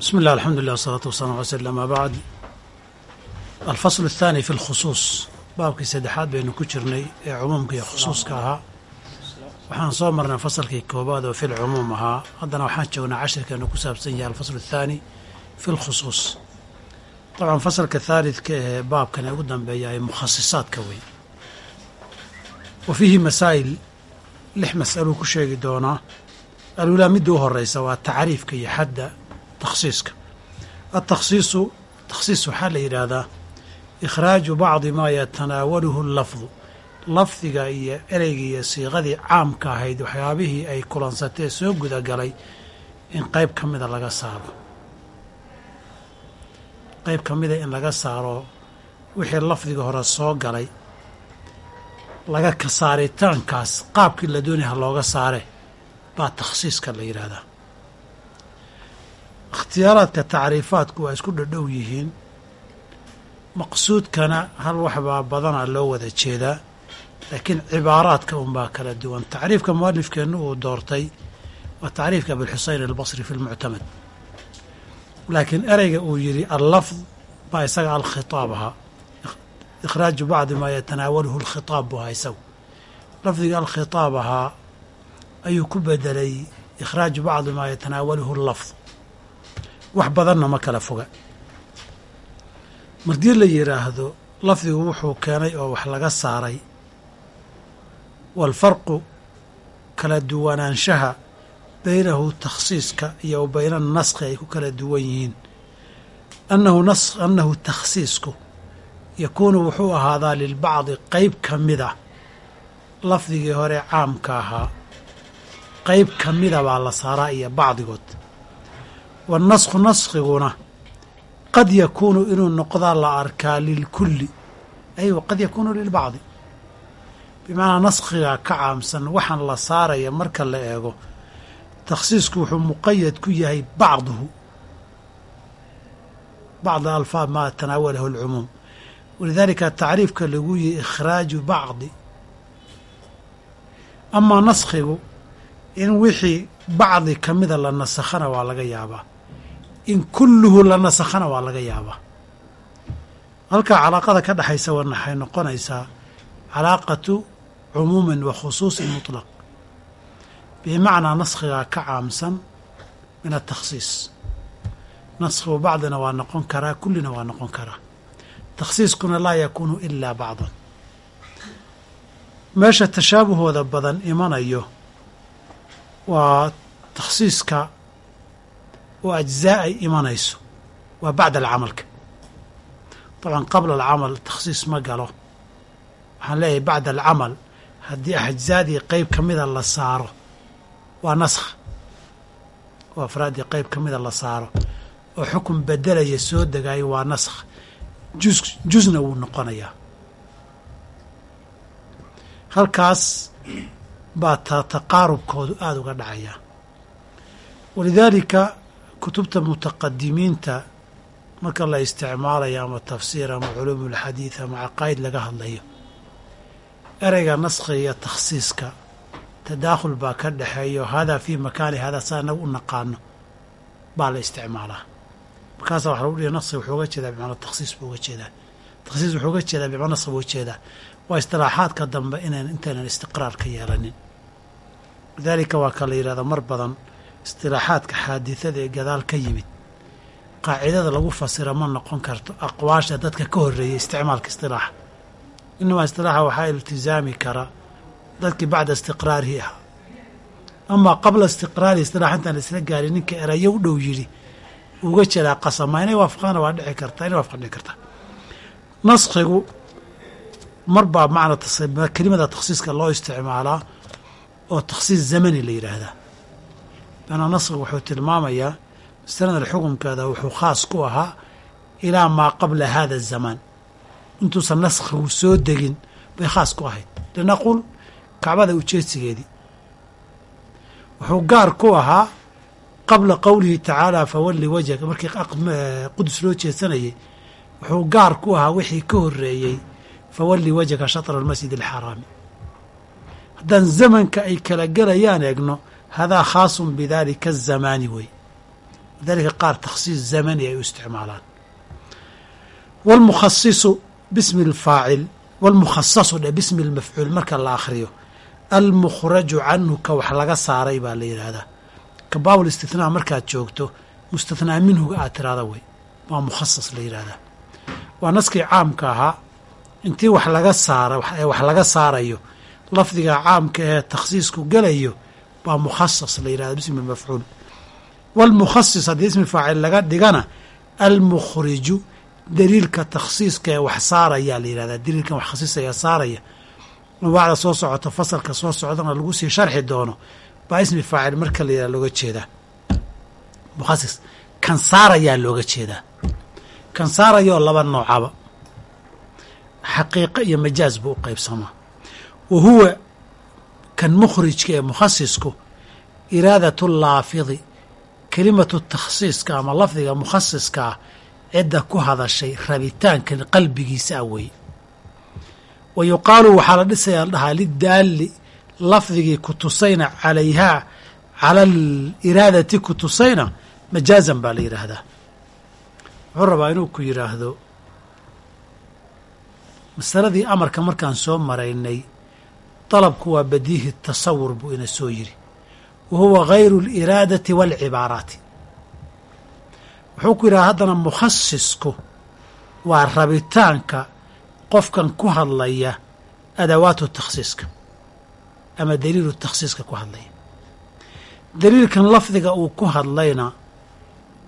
بسم الله الحمد لله والصلاة والسلام على سيدنا ما بعد الفصل الثاني في الخصوص baabkii saddexaad baynu ku jirnay ee cumuumka iyo khusuuska ahaa waxaan soo marnay fasalkii koobaad oo fil cumuum ahaa haddana waxaan joognaa cashirkeenu ku saabsan yahay alfasl الthaani fi lkhusuus dabcan fasalka thaalidka ee baabkan ee ugu dambeeya ay mukhasisaadka wey wa fiihi masaa'il lix mas'aluu ku sheegi doonaa alulaa midda u horeysa waa tacriifka iyo xadda takhsiiska atakhsiisu takhsiis waxaa la yidhaahdaa ikhraaju bacdi maa yatanaawaluhu lafdu lafdiga iyo ereyga iyo siiqadii caamka ahayd waxyaabihii ay kulansatee soo gudagalay in qeyb ka mida laga saaro qeyb ka mida in laga saaro wixii lafdiga hore soo galay laga ka saaritaankaas qaabkii la doonaya looga saare baa takhsiiska la yidhaahdaa ikhtiyaaraadka tacriifaadku waa isku dhadhow yihiin. Maqsuudkana hal waxbaa badanaa loo wada jeedaa. Laakiin cibaaraadka unbaa kala duwan. Tacriifka mualifkeenna uu doortay waa tacriifka abilxuseyn albasri fi lmuctamad laakiin ereyga uu yidhi allafd baa isaga alkhitaab ahaa. Ikhraaju bacdi maa yatanaawaluhu alkhitaab buu ahaa isagu. Lafdiga alkhitaab ahaa ayuu ku bedelay. Ikhraaju bacdi maa yatanaawaluhu allafd wax badanna ma kala foga. Mardii la yidhaahdo lafdigu wuxuu keenay oo wax laga saaray. Waalfarqu kala duwanaanshaha beynahu takhsiiska iyo bayna naskhi ay ku kala duwan yihiin. Annahu nas annahu takhsiisku yakuunu wuxuu ahaadaa lilbacdi qeyb ka mida. Lafdigii hore caamka ahaa qeyb ka mida baa la saaraa iyo bacdigood waannasku naskiguna qad yakuunu inuu noqdaa la arkaa lilkulli aywa qad yakuunu lilbacdi bimacnaa naskhigaa ka caamsan waxaan la saaraya marka la eego takhsiisku wuxuu muqayad ku yahay bacduhu. Bacda alfaad maa tanaawalahu alcumuum. Walidaalika tacriifka lagu yihi ikhraaju bacdi. Amaa naskhigu in wixii bacdi ka mida la nasakhana waa laga yaabaa in kulluhu la nasakhana waa laga yaabaa. Halkaa calaaqada ka dhexaysa waxay noqonaysaa calaaqatu cumuumin wa khusuusin mutlaq. Bimacnaa naskhigaa ka caamsan min atakhsiis naskhigu bacdina waa noqon karaa kullina waa noqon karaa. Takhsiiskuna laa yakuunu ilaa bacdan. Meesha tashaabahooda badan imanayo waa takhsiiska oo ajzaa ay imanayso waa bacda alcamalka. Dabcan qabla alcamal takhsiis ma galo. Waxaan leeyahay bacda alcamal haddii ajzaadii qeyb ka mida la saaro waa naskh. Oo afraaddii qeyb ka mida la saaro. Oo xukun bedelaya soo degaayo waa naskh. Juz juzna wuu noqonayaa. Halkaas baa ta taqaarubkoodu aada uga dhacayaa walidaalika kutubta mutaqadimiinta marka la isticmaalayo ama tafsiir ama culuum ulxadiid ama caqaa'id laga hadlayo ereyga naskhiga iyo takhsiiska tadaakhul baa ka dhexeeyo haadaa fii makaani haadaa saa inagu u naqaano baa la isticmaalaa. Markaasa waxa lagu dhihi naskhi wuxuu jeedaa bimacnaa takhsiis buu uga jeedaa. Takhsiis wuxuu jeedaa bimacnaa naskhi buu u jeedaa waa istilaaxaadka dambe inaan intaynan istiqraar ka yeelanin. Lidaalika waa ka la yidhahda mar badan istilaaxaadka xaadithada ee gadaal ka yimid. Qaacidada lagu fasira ma noqon karto aqwaasha dadka ka horreeyay isticmaalka istilaaxa inamaa istilaaxa waxaa iltizaami kara dadkii bacda istiqraarihi ahaa. Amaa qabla istiqraarihi istilaax intaan isla gaarin ninka erayo u dhow yidhi uga jeedaa qasama inay waafaqdana waa dhici kartaa inay waafaqan dhici kartaa. Naskhigu mar baa macna kelimada takhsiiska loo isticmaalaa oo takhsiis zamani la yidhaahdaa maanaa naskhigu wuxuu tilmaamayaa masalada xukunkeeda wuxuu khaas ku ahaa ilaa maa qabla hada azamaan intuusan naskhigu soo degin bay khaas ku ahayd. Linaquul kacbada ujeedsigeedii. Wuxuu gaar ku ahaa qabla qowlihi tacaala fawalli wajhaka. Markii qudus loo jeedsanayay wuxuu gaar ku ahaa wixii ka horreeyey fawalli wajhaka shatra almasjid alxaraami haddaan zamanka ay kala gelayaan eegno hadaa khaasun bidaalika azamaani wey lidalika qaar takhsiis zamani ay u isticmaalaan wاlmukhasisu bismi اlfaacil wاlmukhasasu dhe bismi اlmafcuul marka la akhriyo almukhraju canhu ka wax laga saaray baa la yidhaahdaa ka baabul istithnaa markaad joogto mustathnaa minhuga aad tiraada wey waa mukhasas la yidhaahdaa waa naskii caamka ahaa intii wax laga saara ee wax laga saarayo lafdiga caamka ee takhsiisku gelayo baa mukhasas la yidhahda bismi mafcuul. Wاlmukhasis haddii ismi faacil laga dhigana almukhriju daliilka takhsiiska ee wax saarayaa la yidhahdaa daliilkan wax khasisaya saaraya. Anwaacda soo socota fasalka soo socdana lagu sii sharxi doono. Baa ismi faacil marka la yidhahda looga jeedaa. Mukhasis kan saarayaa looga jeedaa. Kan saarayoo laba noocaba xaqiiqo iyo majaaz buu u qaybsamaa. Wa huwa kan mukhrijka ee mukhasisku iraadatu laafidi kelimatu takhsiiska ama lafdiga mukhasiska ah cidda ku hadashay rabitaanka qalbigiisa ah weeye. Wa yuqaalu waxaa la dhisayaa la dhahaa lidaalli lafdigii ku tusayna calayhaa cala aliraadati ku tusayna majaazan baa la yidhaahdaa wuxuu rabaa inuu ku yidhaahdo masaladii amarka markaan soo maraynay dalabku waa badiihi tasawur buu ina soo yiri wa huwa gayru aliraadati waalcibaaraati wuxuu ku yidhaha haddana mukhasisku waa rabitaanka qofkan ku hadlaya adawaatu takhsiiska ama daliilu takhsiiska ku hadlaya daliilkan lafdiga uu ku hadlayna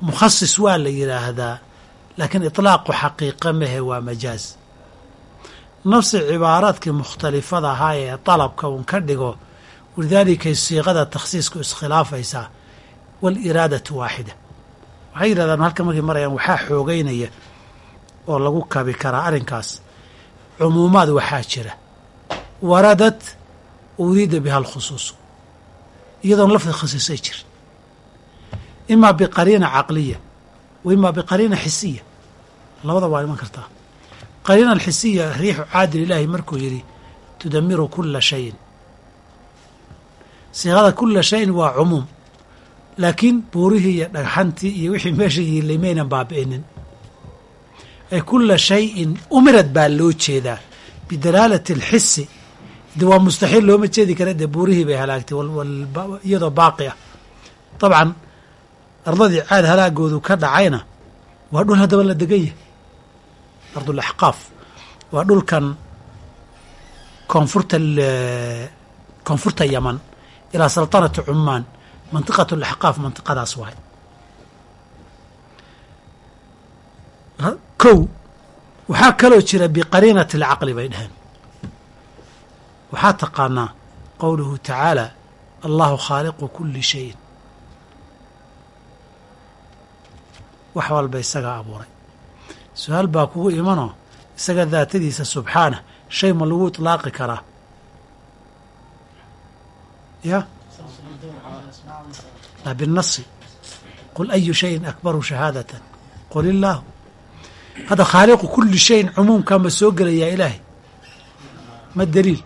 mukhasis waa la yidhaahdaa laakiin itlaaqu xaqiiqa mahe waa majaaz nafsi cibaaraadkii mukhtalifada ahaa ee dalabka uun ka dhigo walidaalikay siiqada takhsiisku iskhilaafaysaa waaliraadatu waaxida waxay yidhahdaan halkan markay marayaan waxaa xoogeynaya oo lagu kabi karaa arrinkaas cumuumaad waxaa jira. Waradad uriida biha alkhusuusu iyadoon lafdi khasiisay jirin imaa biqariina caqliya wa imaa biqariina xisiya. Labada waa iman kartaa qariina alxisiya riixu caadil ilaahi markuu yidhi tudamiru kula shayin. Siiqada kula shayin waa cumuum. Laakiin buurihii iyo dhagxantii iyo wixii meesha yiilay maynan baabi'inin ay kula shayin umirad baa loo jeedaa. Bidalaalati alxisi de waa mustaxiil looma jeedi kara dee buurihii bay halaagtay iyadoo baaqi ah. Dabcan ardadii caad halaagoodu ka dhacayna waa dhul haddaba la degan yahay ardulaxqaaf waa dhulkan koonfurta koonfurta yaman ilaa saltanati cumaan mantiqat alaxqaaf mantiqadaas waay kow waxaa kaloo jira biqariinati alcaqli bay dhaheen waxaa taqaanaa qowluhu tacaala allahu khaaliqu kuli shayin wax walba isagaa abuuray su'aal baa kugu imanoo? Isaga daatadiisa subxaanah shay ma lagu itlaaqi karaa? Ya? Binasi. Qul ayu shayin akbaru shahaadatan. Qul illaahu hadda khaaliqu kuli shayin cumuumkaa ma soo gelayaa ilaahay. Ma daliil.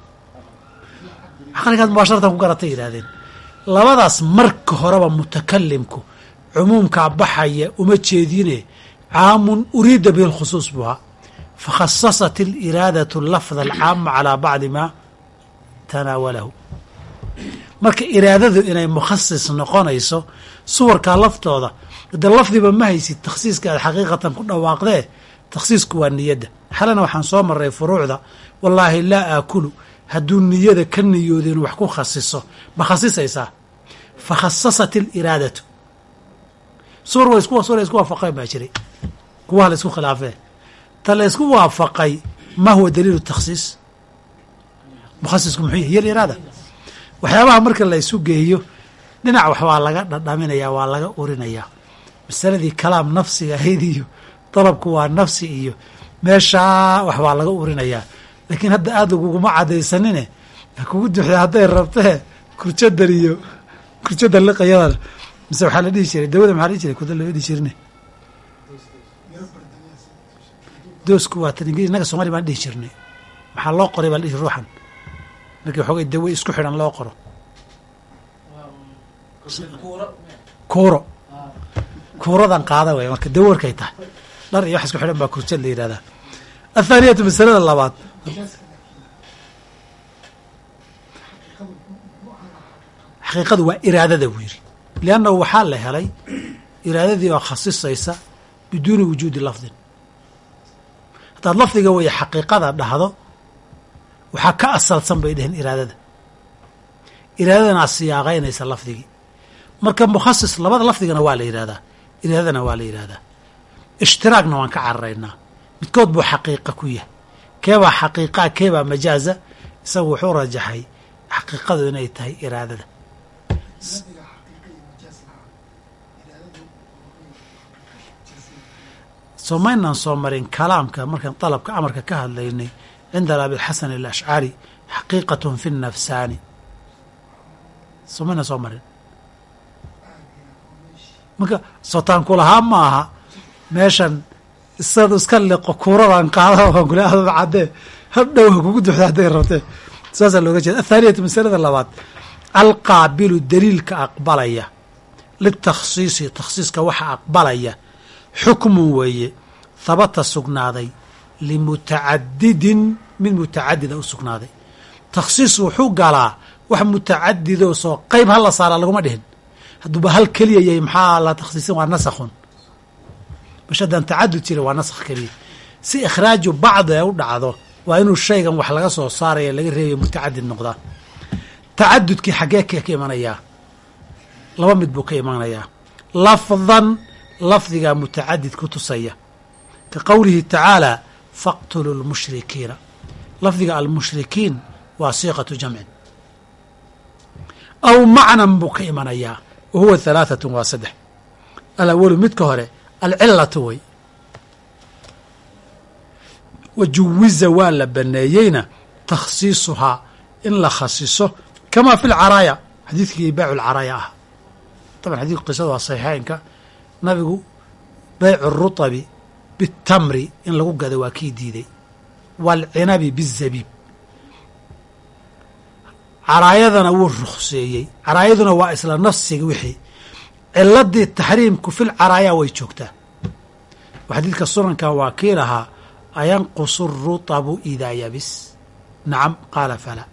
Caqligaad mubaasharatan ku garatay yidhahdeen labadaas marka horeba mutakalimku cumuumkaa baxaya uma jeedine caamun uriida bihi lkhusuus buu ahaa. Fakhasasat aliraadatu lafda alcaama calaa bacdi maa tanaawalahu. Marka iraadadu inay mukhasis noqonayso suwarkaa laftooda de lafdiba ma haysid takhsiiska aad xaqiiqatan ku dhawaaqdee takhsiisku waa niyadda. Xalana waxaan soo maray furuucda wallaahi laa aakulu hadduu niyada ka niyooda inuu wax ku khasiso ma khasisaysaa? Fa khasasat suwar wa isku suwar isku waafaqeen baa jiray kuwaha la isku khilaafee. Ta la isku waafaqay ma huwa daliilu takhsiis mukhasisku muxuu yahy hiyo aliraada waxyaabaha marka la isu geeyo dhinac wax waa laga dhadhaminayaa waa laga urinayaa. Masaladii kalaam nafsiga ahayd iyo dalabku waa nafsi iyo meeshaa wax waa laga urinayaa. Laakiin hadda aada laguguma cadaysanine kugu duxda hadday rabtee kurjadan iyo kurjada liqayada mise waxaa la dhihi jiray dawada maxaa dhihi jiray? Kuda loo dhihi jirine. Doosku waa tan innaga soomaliya baan dhihi jirnay. Maxaa loo qoray baa la dhihi jir ruuxan. Markii waxoogay dawo isku xidhan loo qoro. Kuuro. Kuuradan qaada way marka dawarkay tahay. Dhar iyo wax isku xidhan baa kurjad la yidhahdaa athaaniyatu masalada labaad. Xaqiiqadu waa iraadada buu yidhi liannahu waxaa la helay iraadadii oo khasisaysa biduuni wujuudi lafdin haddaad lafdiga waya xaqiiqada dhahdo waxaa ka asalsan bay dheheen iraadada iraadadana siyaaqaynaysa lafdigii marka mukhasis labada lafdigana waa la yidhahdaa iraadadana waa la yidhahdaa ishtiraagna waan ka cararaynaa midkood buu xaqiiqa ku yahay keebaa xaqiiqaa keebaa majaaza isagu wuxuu rajaxay xaqiiqadu inay tahay iraadada soo maynaan soo marin kalaamka markaan dalabka amarka ka hadlaynay cinda abilxasan alashcari xaqiiqatun fi nafsaani. Soo maynaan soo marin. Marka sotaan kulahaa ma aha meeshan isadu iska liqo kuuradan qaada waan kule adaba caddee hadhow ha kugu duxda hadday rabtee. Saasaa looga jeeda athaaniyatu masalada labaad alqaabilu daliilka aqbalaya litakhsiisi takhsiiska waxa aqbalaya xukmun weeye habata sugnaaday limutacadidin mid mutacadida u sugnaaday. Takhsiis wuxuu galaa wax mutacadidoo soo qeyb hala saaraa laguma dhihin. Hadduuba hal keliya yahay maxaa la takhsiisin waa nasakhun. Mash haddaan tacadud jira waa nasakh keliya. Si ikhraaju bacdi u dhacdo waa inuu shaygan wax laga soo saaraya laga reebaya mutacadid noqdaa tacadudkii xaggee ka imanayaa laba mid buu ka imanayaa lafdan lafdigaa mutacadid ku tusaya. Ka qowlihi tacaala faqtuluu lmushrikiina. Lafdiga almushrikiin waa siiqatu jamcin. Aw macnan buu ka imanayaa wa huwa halaahatun waa saddex. Alawalu midka hore alcilatu way. Wa juwiza waa la baneeyeyna takhsiisuhaa in la khasiso kamaa fi lcaraaya xadiidkii beycu lcaraaya ah. Taban xadiidku qisada waa saxiixeynka nabigu beycu rutabi bitamri in lagu gado waa kii diiday. Waalcinabi bizabiib. Caraayadana wuu rukhseeyey. Caraayaduna waa isla nafsiga wixii. Ciladii taxriimku fil caraaya way joogtaa. Xadiidka sunanka waa kii lahaa ayanqusu rutabu idaa yabis. Nacam qaala falaa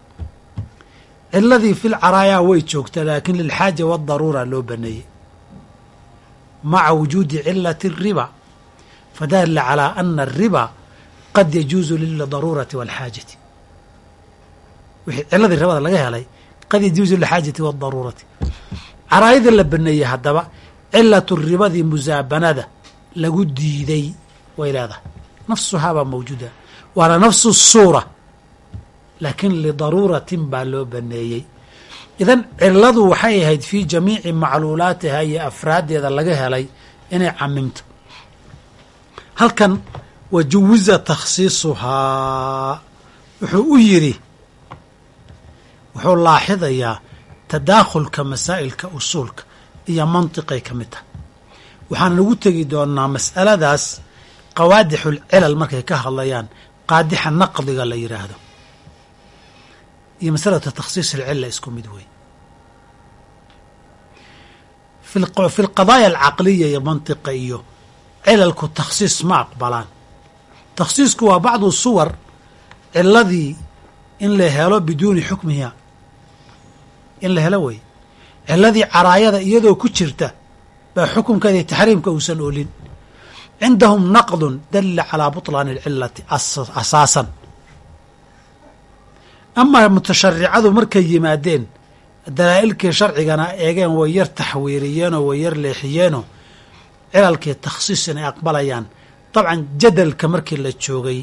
ciladii fil caraaya way joogtaa laakin lilxaaja wadaruura loo baneeyey maca wujuudi cilati الriba fadalla calىa ana الriba qad yajuuzu lildaruurati wاlxaajati wixii ciladii ribada laga helay qad yajuuzu lilxaajati wاdaruurati caraayada la baneeyey haddaba cilatu ribadii musaabanada lagu diiday way leedahay nafsuhaabaa mawjuuda waana nafsu suura laakiin lidaruuratin baa loo baneeyey idan ciladu waxay ahayd fii jamiici macluulaatiha iyo afraaddeeda laga helay inay camimto halkan wa juwiza takhsiisuhaa wuxuu u yidhi wuxuu laaxidayaa tadaakhulka masaa'ilka usuulka iyo mantiqay ka mid tahay. Waxaan lagu tegi doonaa mas'aladaas qawaadixul cilal markay ka hadlayaan qaadixa naqdiga la yidhaahdo iyo masalatu takhsiis alcila isku mid wey fi lqadaaya alcaqliya iyo mantiqa iyo cilalku takhsiis ma aqbalaan. Takhsiisku waa bacdu suwar ciladii in la helo biduuni xukmiha. In la helo wey. Ciladii caraayada iyadoo ku jirta baa xukumkeeda iyo taxriimka uusan olin cindahum naqdun dalla calaa buطlaani alcilati asaasan amaa mutasharicadu markay yimaadeen dalaa'ilkii sharcigana eegeen way yar taxwiiriyeenoo way yar leexiyeenoo cilalkii takhsiis inay aqbalayaan. Dabcan jadalka markii la joogay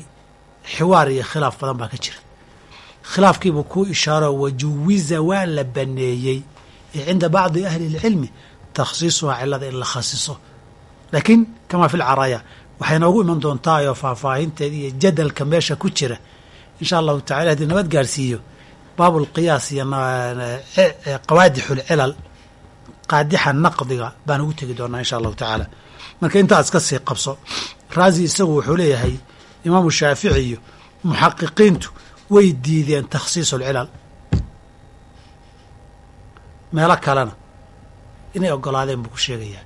xiwaar iyo khilaaf badan baa ka jira. Khilaafkiibuu kuu ishaaro wajuwiza waa la baneeyey. Ee cinda bacdi ahli اlcilmi takhsiisuhaa cilada in la khasiso. Laakiin kamaa fi lcaraaya waxay noogu iman doontaayoo faahfaahinteeda iyo jadalka meesha ku jira insha allahu tacala haddii nabad gaarsiiyo baabu lqiyaas iyo qawaadixu lcilal qaadixa naqdiga baan ugu tegi doonaa insha allahu tacaala marka intaa iska sii qabso raazi isagu wuxuu leeyahay imaamu shaafici iyo muxaqiqiintu way diideen takhsiis alcilal meelo kalena inay ogolaadeen buu ku sheegayaa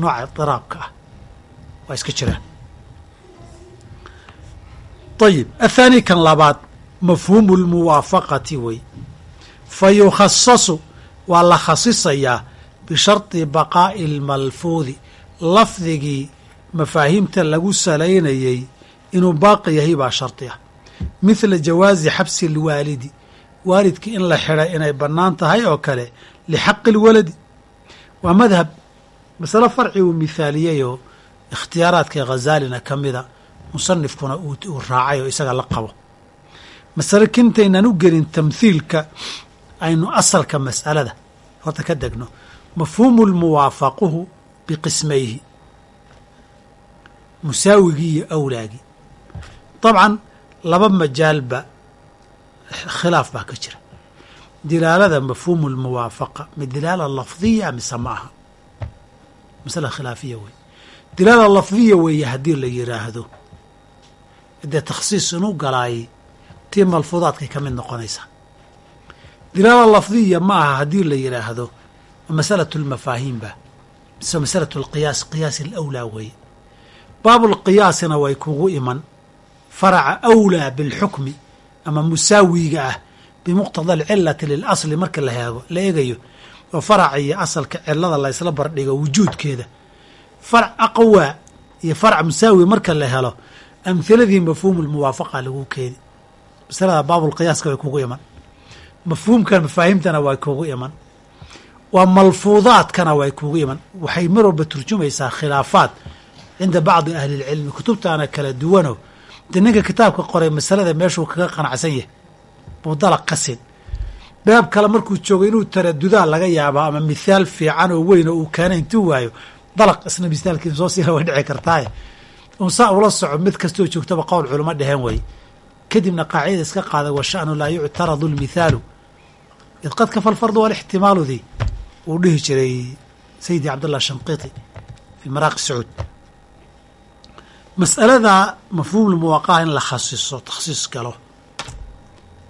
nooca idiraabka ah waa iska jiraan ayib athaani kan labaad mafhuumu lmuwaafaqati wey fa yukhasasu waa la khasisayaa bishardi baqaa'i almalfuudi lafdigii mafaahiimta lagu salaynayey inuu baaqi yahay baa shardi ah mithla jawaazi xabsi alwaalidi waalidkii in la xidhay inay bannaan tahay oo kale lixaqi lwaladi waa madhab masale farci uu mithaaliyeyoo ikhtiyaaraadka khazaalina ka mida musanifkuna uu raacay oo isaga la qabo. Masale kintaynaan u gelin tamthiilka aynu asalka mas'alada horta ka degno. Mafhuumu lmuwaafaquhu biqismayhi musaawigii iyo awlaagii dabcan laba majaalba khilaaf baa ka jira. Dilaalada mafhuumu lmuwaafaqa mid dilaala lafdiya mise ma aha? Masala khilaafiya wey dilaala lafdiya weeye haddii la yidhaahdo dee takhsiis inuu galaayay tii malfuudaadkay ka mid noqonaysaa dilaala lafdiya ma aha haddii la yidhaahdo masalatu lmafaahiim ba mise masalatu lqiyaas qiyaas alawlaa weeye. Baabulqiyaasina way kugu iman faraca awlaa bilxukmi ama musaawiga ah bimuqtada alcilati lilasli marka la eegayo oo faraca iyo asalka cilada la ysla bardhigo wujuudkeeda. Farac aqwaa iyo farac musaawi marka la helo amhiladii mafhuumu lmuwaafaqa lagu keeni. Masalada baabulqiyaaska way kugu iman. Mafhuumkan mafaahimtana way kugu iman. Waa malfuudaadkana way kugu iman. Waxay mar walba turjumaysaa khilaafaad cinda bacdi ahli lcilmi kutubtaana kala duwano. Dee ninka kitaabka qoray masalada meeshuu kaga qanacsan yahay. Buu dalaq ka sin baab kale markuu joogo inuu taradudaa laga yaabaa ama mithaal fiican oo weyn oo uu keena intuu waayo dalaq isna misaalkiisa soo siina way dhici kartaaye un saa ula soco mid kastoo joogtaba qowl culamo dheheen way. Kadibna qaacidada iska qaada washa'nu laa yuctaradu lmithaalu id qad kafa alfardu walixtimaaludii uu dhihi jiray sayidi cabdullah shanqiiti fi maraaqi sacuud mas'alada mafhuumulmuwaqaha in la khasiso takhsiis galo.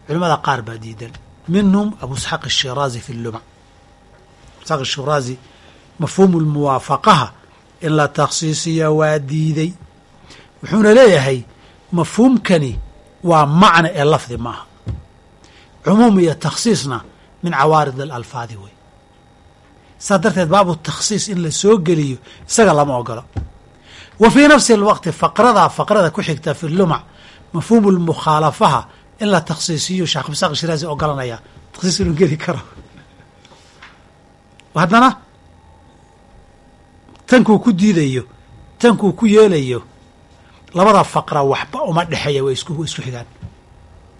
Culimada qaar baa diidan. Minhum abu isxaaq ashiraazi fi llumac isxaaq ashiraazi mafhuumu lmuwaafaqaha in la takhsiisiya waa diiday wuxuuna leeyahay mafhuumkani waa macna ee lafdi maaha cumuum iyo takhsiisna min cawaarid alalfaadi wey saa darteed baabu takhsiis in la soo geliyo isaga lama ogolo. Wa fii nafsi alwaqti faqradaa faqrada ku xigta fi lumac mafhuumu lmukhaalafaha in la takhsiisiyo sheekh abdisaaq shiraazi ogolanaya takhsiis inuu geli karo. Haddana tankuu ku diidayo tankuu ku yeelayo labada faqra waxba uma dhexeeya way isku isku xigaan.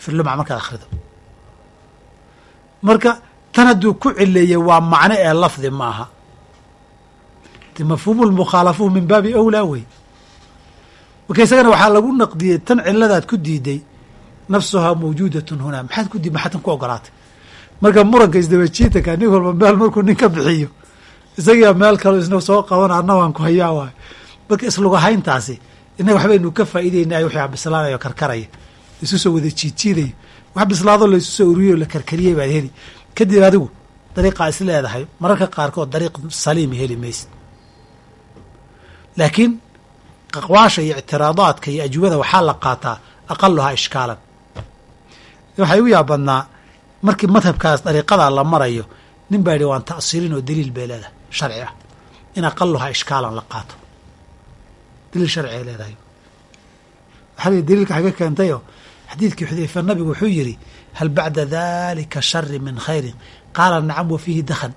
Fi lumac markaad akhrido. Marka tan hadduu ku cileeyey waa macno ee lafdi ma aha de mafhuumu lmukhaalafuhu min baabi awlaa wey. Marka isagana waxaa lagu naqdiyey tan ciladaad ku diiday nafsuhaa mawjuudatun hunaa maxaad ku di maxaad tan ku ogolaatay? Marka muranka isdabajiitanka nin walba meel markuu nin ka bixiyo isagiiba meel kaleo isna soo qabana anna waan ku hayaa waayo marka islugahayntaasi innaga waxbaynu ka faa'iideynay wixii bislaanayo karkaraya isu soo wada jiidjiidayo wax bislaadoo la isu soo uriyey o la karkariyey baad heli. Kadib adigu dariiqaa is leedahay. Mararka qaarkood dariiq saliimi heli maysid. Laakiin aqwaasha iyo ictiraadaadka iyo ajwibada waxaa la qaataa aqaluhaa ishkaalan. Waxay u yaabadnaa markii madhabkaas dariiqadaa la marayo nin baa yidhi waan ta'siilin oo daliil bay leedahay sharci ah. In aqaluhaa ishkaalan la qaato daliil sharci ay leedahay. Waxaa daliilka xaga keentayoo xadiidkii xudayfa nabigu wuxuu yidhi hal bacda dalika shari min khayrin? Qaala nacam wa fiihi dakhan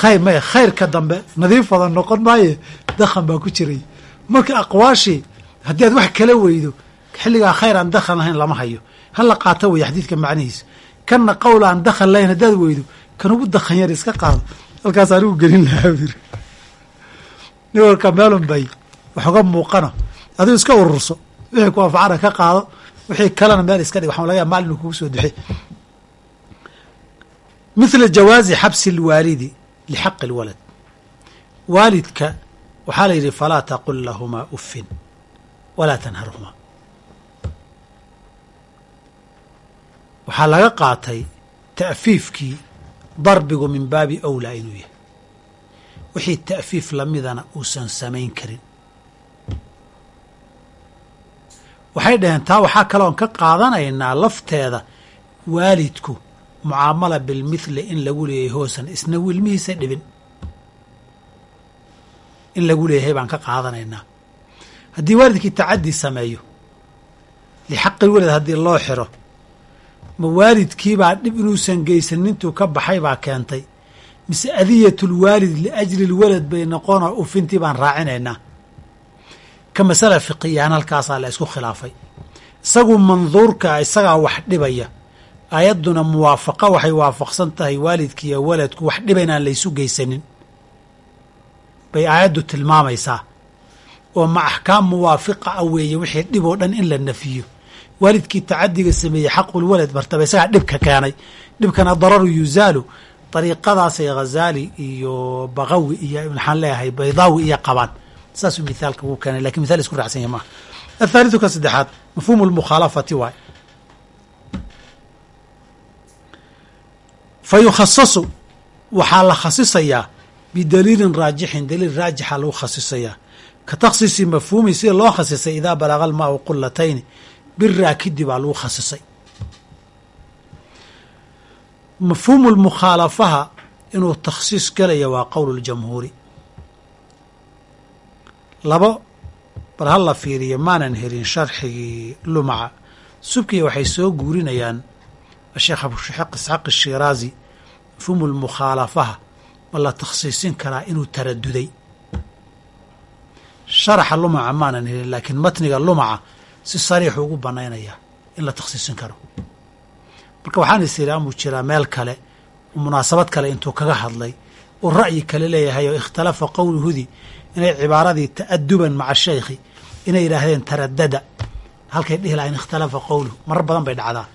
khayr maya khayrka dambe nadiif wada noqon maaye dakhan baa ku jiray. Marka aqwaashii haddii aad wax kala weydo xilligaa khayr aan dakhan lahayn lama hayo. Hala qaato weeye xadiidka macnihiisa. Kanna qowl aan dakhan lahayn haddaad weydo kan ugu dakhan yar iska qaado halkaas anigu gelin lahaa bir nin walka meelun bay waxuga muuqano adigu iska ururso wixii ku anfacana ka qaado wixii kalena meel iska dhig waxaa laga yaaba maalin uu kugu soo duxe mithla jawaazi xabsi اlwaalidi lixaqi اlwalad waalidka waxaa la yidhi falaa taqul lahumaa ufin walaa tanharhumaa waxaa laga qaatay ta'fiifkii darbigu min baabi awlaa inuu yahay. Wixii ta'fiif lamidana uusan samayn karin. Waxay dhaheen taa waxaa kaloon ka qaadanaynaa lafteeda waalidku mucaamala bilmithli in lagu leeyahay hoosan isna wilmihiisa dhibin. In lagu leeyahay baan ka qaadanaynaa. Haddii waalidkii tacaddi sameeyo lixaqi welad haddii loo xiro ma waalidkiibaa dhib inuusan geysan intuu ka baxay baa keentay. Mise adiyatulwaalid liajli lwalad bay noqonoo ufintii baan raacinaynaa. Ka masala fiqiyaan halkaasaa la isku khilaafay. Isagu manduurkaa isagaa wax dhibaya. Aayadduna muwaafaqa waxay waafaqsan tahay waalidkiiyo waladku wax dhiba inaan laysu geysanin. Bay aayaddu tilmaamaysaa. Oo ma axkaam muwaafiqa a weeye wixii dhib oo dhan in la nafiyo waalidkii tacadiga sameeyey xaqulwalad martaba isagaa dhibka keenay. Dhibkana dararu yuzaalu dariiqadaasay ghazaali iyo bakawi iyo maxaan leeyahay baydaawi iyo qabaan. Saasuu mithaalka uu keenay laakiin mithal isku raacsan yahy maaha. Athaalitu ka saddexaad mafhuumu lmukhaalafati waay. Fa waxaa la khasisayaa bidaliilin raajixin daliil raajixa lagu khasisayaa. Ka takhsiisi mafhuumi sida loo khasisay idaa balaga almaau qulatayni biraakidi baa lagu khasisay. Mafhuumu lmukhaalafaha inuu takhsiis gelaya waa qowl ljamhuuri labo bal ha la fiiriyo maanan helin sharxigii lumaca. Subkiya waxay soo guurinayaan asheekh abushaxiq isxaaq ishiraazi mafhuumu lmukhaalafaha ma la takhsiisin karaa inuu taraduday sharaxa lumaca maanan helin laakiin matniga lumaca si sariixu ugu banaynaya in la takhsiisin karo. Marka waxaan is iri amuu jiraa meel kale munaasabad kale intuu kaga hadlay uu ra'yi kale leeyahay oo ikhtalafa qowluhudi inay cibaaradii ta'aduban maca shaykhi inay yidhaahdeen taradada halkay dhihi lahayn ikhtalafa qowluhu marar badan bay dhacdaa.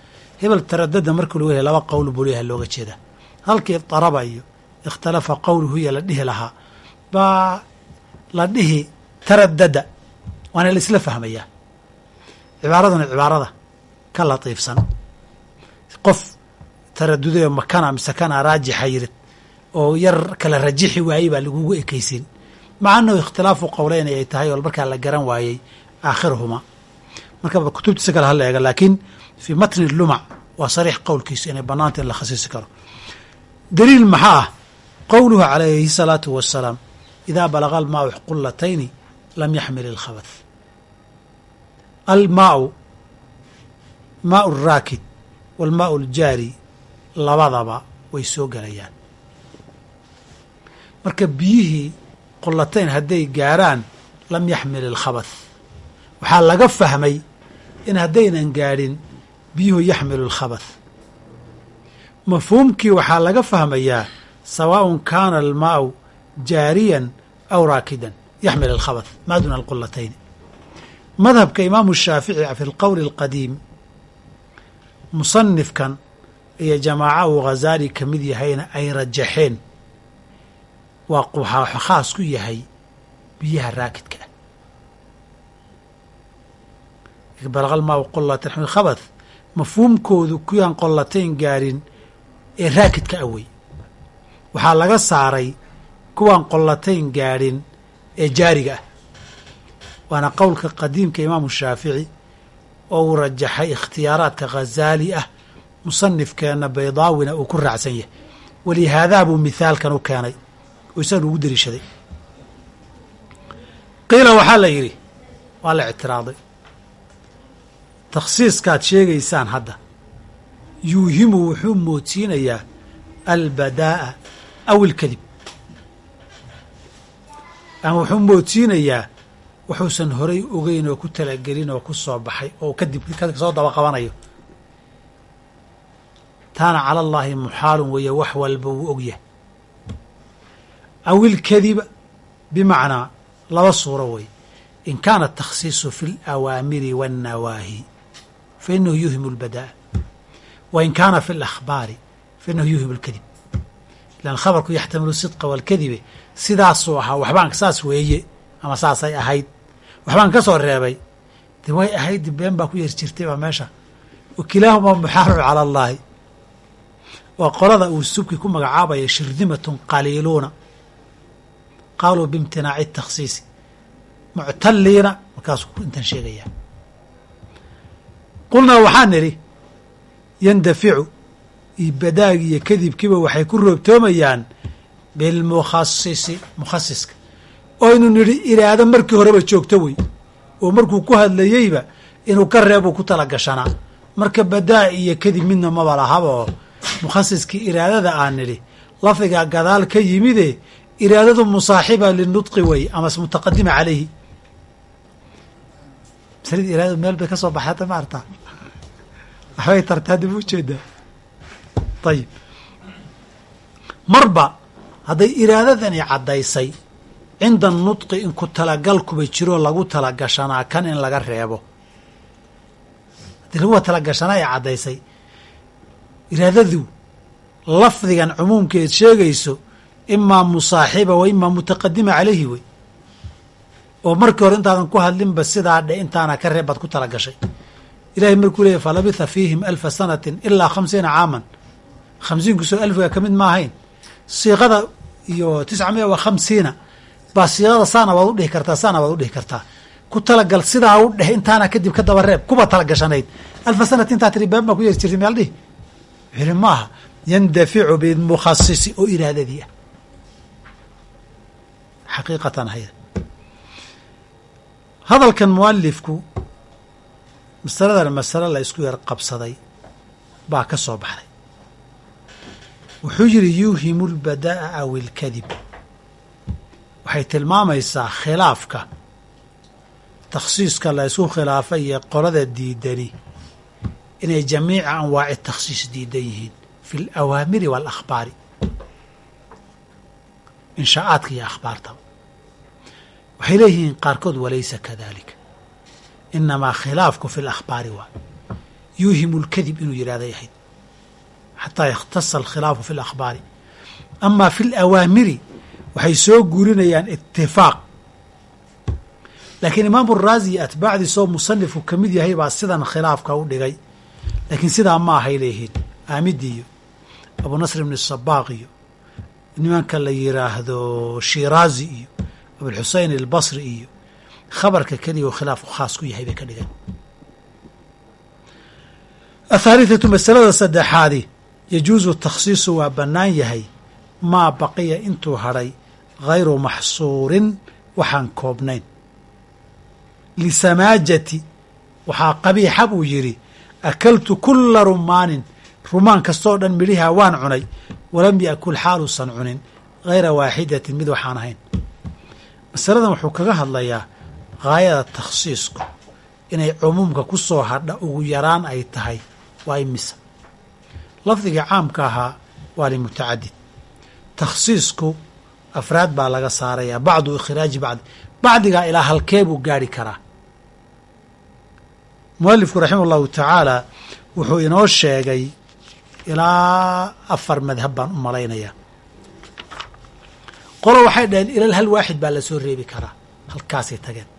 Hebel taradada markuu lagu yahay laba qowl buu leeyahay looga jeedaa. Halkii daraba iyo ikhtalafa qowluhu la dhihi lahaa baa la dhihi taradada waana la isla fahmayaa cibaaraduna cibaarada ka latiifsan. Qof taraduday oo makana mise kana raajixa yirid oo yar kala rajixi waayey baa lagugu ekaysin. Maca anahu ikhtilaafu qowleyn ay tahay oo markaa la garan waayey aakhirahuma. Marka kutubtiisa kale hala eega laakiin fii matni lumac waa sariix qowlkiisu inay banaanta in la khasiisi karo. Daliil maxaa ah qowluhu calayhi salaatu wasalaam idaa balaga almaau qulatayni lam yaxmil ilkhabath almaau maau raakid walmaau aljaari labadaba way soo gelayaan marka biyihii qulatayn hadday gaarhaan lam yaxmil ilkhabath waxaa laga fahmay in haddaynan gaadhin biyuhu yaxmilu ilkhabath mafhuumkii waxaa laga fahmayaa sawaaءun kaana almaau jaariyan aw raakidan. Yaxmil ilkhabath maa duna alqulatayn madhabka imaamu shaafici fi lqowli alqadiim musanifkan iyo jamaaca uu ghazaali ka mid yahayna ay rajaxeen. Waa waxaa khaas ku yahay biyaha raakidka ah. Balaqalmaa qolatan xmil khabath mafhuumkoodu kuyaan qollatayn gaarin ee raakidka awey waxaa laga saaray kuwaan qollatayn gaadhin ee jaariga ah waana qowlka qadiimka imaamu shaafici oo uu rajaxay ikhtiyaaraadka ghazaali ah musanifkeenna baydaawina uu ku raacsan yahay. Walihaadaa buu mithaalkan u keenay oo isagan ugu dariishaday. Qiila waxaa la yidhi waa la ictiraaday. Takhsiiskaad sheegaysaan hadda yuuhimu wuxuu moodsiinayaa albadaa'a aw ilkadib ama wuxuu moodsiinayaa wuxuusan horay ogeyn oo ku talagelin oo ku soo baxay oo kadib soo daba qabanayo taana cala allaahi muxaalun weeye wax walba wuu ogyahay aw ilkadiba bimacnaa laba suuro wey in kaana atakhsiisu fi alawaamiri waannawaahi fa inahu yuhimu albadaa'a wa in kaana fi alakhbaari fa inahu yuhimu alkadib ilan khabarku yaxtamilu sidqa waalkadibe sidaasuu ahaa waxbaan saas weeye ama saasay ahayd waxbaan ka soo reebay. De way ahayd been baa ku yar jirtay baa meesha. Wa kilaahumaa muxaalun cala allaahi waa qolada uu subki ku magacaabaya shirdimatun qaliiluuna. Qaaluu biimtinaaci takhsiisi. Muctaliina markaasuu intan sheegayaa. Qulnaa waxaan nidhi yandaficu iyo badaagi iyo kadibkiiba waxay ku roobtoomayaan bilmukhasisi mukhasiska oynu nidhi iraado markii horeba joogto wey. Oo markuu ku hadlayeyba inuu ka reebuu ku tala gashanaa marka badaa iyo kadib midna maba lahaba oo mukhasiskii iraadada aan nidhi lafdigaa gadaal ka yimide iraadadu musaaxiba linudqi wey amase mutaqadima calayhi. Maslada iraadadu meel bay ka soo baxay hadda ma artaa waxbay tartaa dib u ayib marba hadday iraadadani caddaysay cinda nudqi in ku talagalkuba jiro lagu talagashanaa kan in laga reebo. Haddii laguwa talagashanaa ay caddaysay. Iraadadu lafdigan cumuumkeed sheegayso imaa musaaxiba wa imaa mutaqadima calayhi wey oo markii hore intaadan ku hadlinba sidaa dhe intaana ka reeb baad ku tala gashay ilahay markuu leeyahy falabitha fiihim alfa sanatin ilaa khamsiina caaman. Khamsiinkusoo alfiga ka mid ma ahayn siiqada iyo tisca miya wa khamsiina baa siiqada saana waad dhihi kartaa saana waad dhihi kartaa. Ku talagal sidaa u dheh intaana kadib ka daba reeb kuba talagashanayd. Alfa sanati intaa tiri been baa ku yeeri jirtay meel dhihi. Wixiri maaha yandaficu bimukhasisi oo iraadadii ah xaqiiqatan hayda hadalkan mualifku masaladan masale la isku yar qabsaday baa ka soo baxday. Wuxuu yidhi yuuhimu lbada'a aw waxay tilmaamaysaa khilaafka. Takhsiiska la ysku khilaafay iyo qolada diidani. Inay jamiica anwaaci takhsiis diidan yihiin. Fi alawaamiri waalakhbaari inshaa'aadka iyo akhbaartaba waxay leeyihiin qaarkood walaysa kadalika inamaa khilaafku fi lakhbaari waa yuuhimu lkadib inuu yidhahday ahayd xataa yakhtasa alkhilaafu fi lakhbaari amaa fi alawaamiri waxay soo guurinayaan itifaaq laakiin imaamu raazi iyo atbaacdiisoo musanifku ka mid yahay baa sidan khilaafka u dhigay. Laakiin sidaa ma ahay leeyihiin aamidi iyo abu nasr ibn sabaaq iyo nimanka la yiraahdo shiraazi iyo abulxusein albasri iyo khabarka keliya oo khilaafku khaas ku yahay bay ka dhigeen. Athaalithatu masalada saddexaadi yajuusu takhsiisu waa bannaan yahay. Maa baqiya intuu hadhay hayru maxsuurin waxaan koobnayn lisamaajati waxaa qabiixa buu yidhi akaltu kula rumaanin rumaan kastoo dhan midhiha waan cunay walam yakul xaaluusan cunin hayra waaxidatin mid waxaan ahayn masaladan wuxuu kaga hadlayaa haayada takhsiisku inay cumuumka ku soo hadha ugu yaraan ay tahay waa imisa lafdiga caamka ahaa waa limutacadid takhsiisku afraad baa laga saarayaa bacdu ikhraaji bacdi bacdigaa ilaa halkee buu gaari karaa. Mualifku raximah allahu tacaala wuxuu inoo sheegay ilaa afar madhab baan u malaynayaa qolo waxay dhaheen ilal hal waaxid baa la soo reebi karaa. Halkaasay tageen.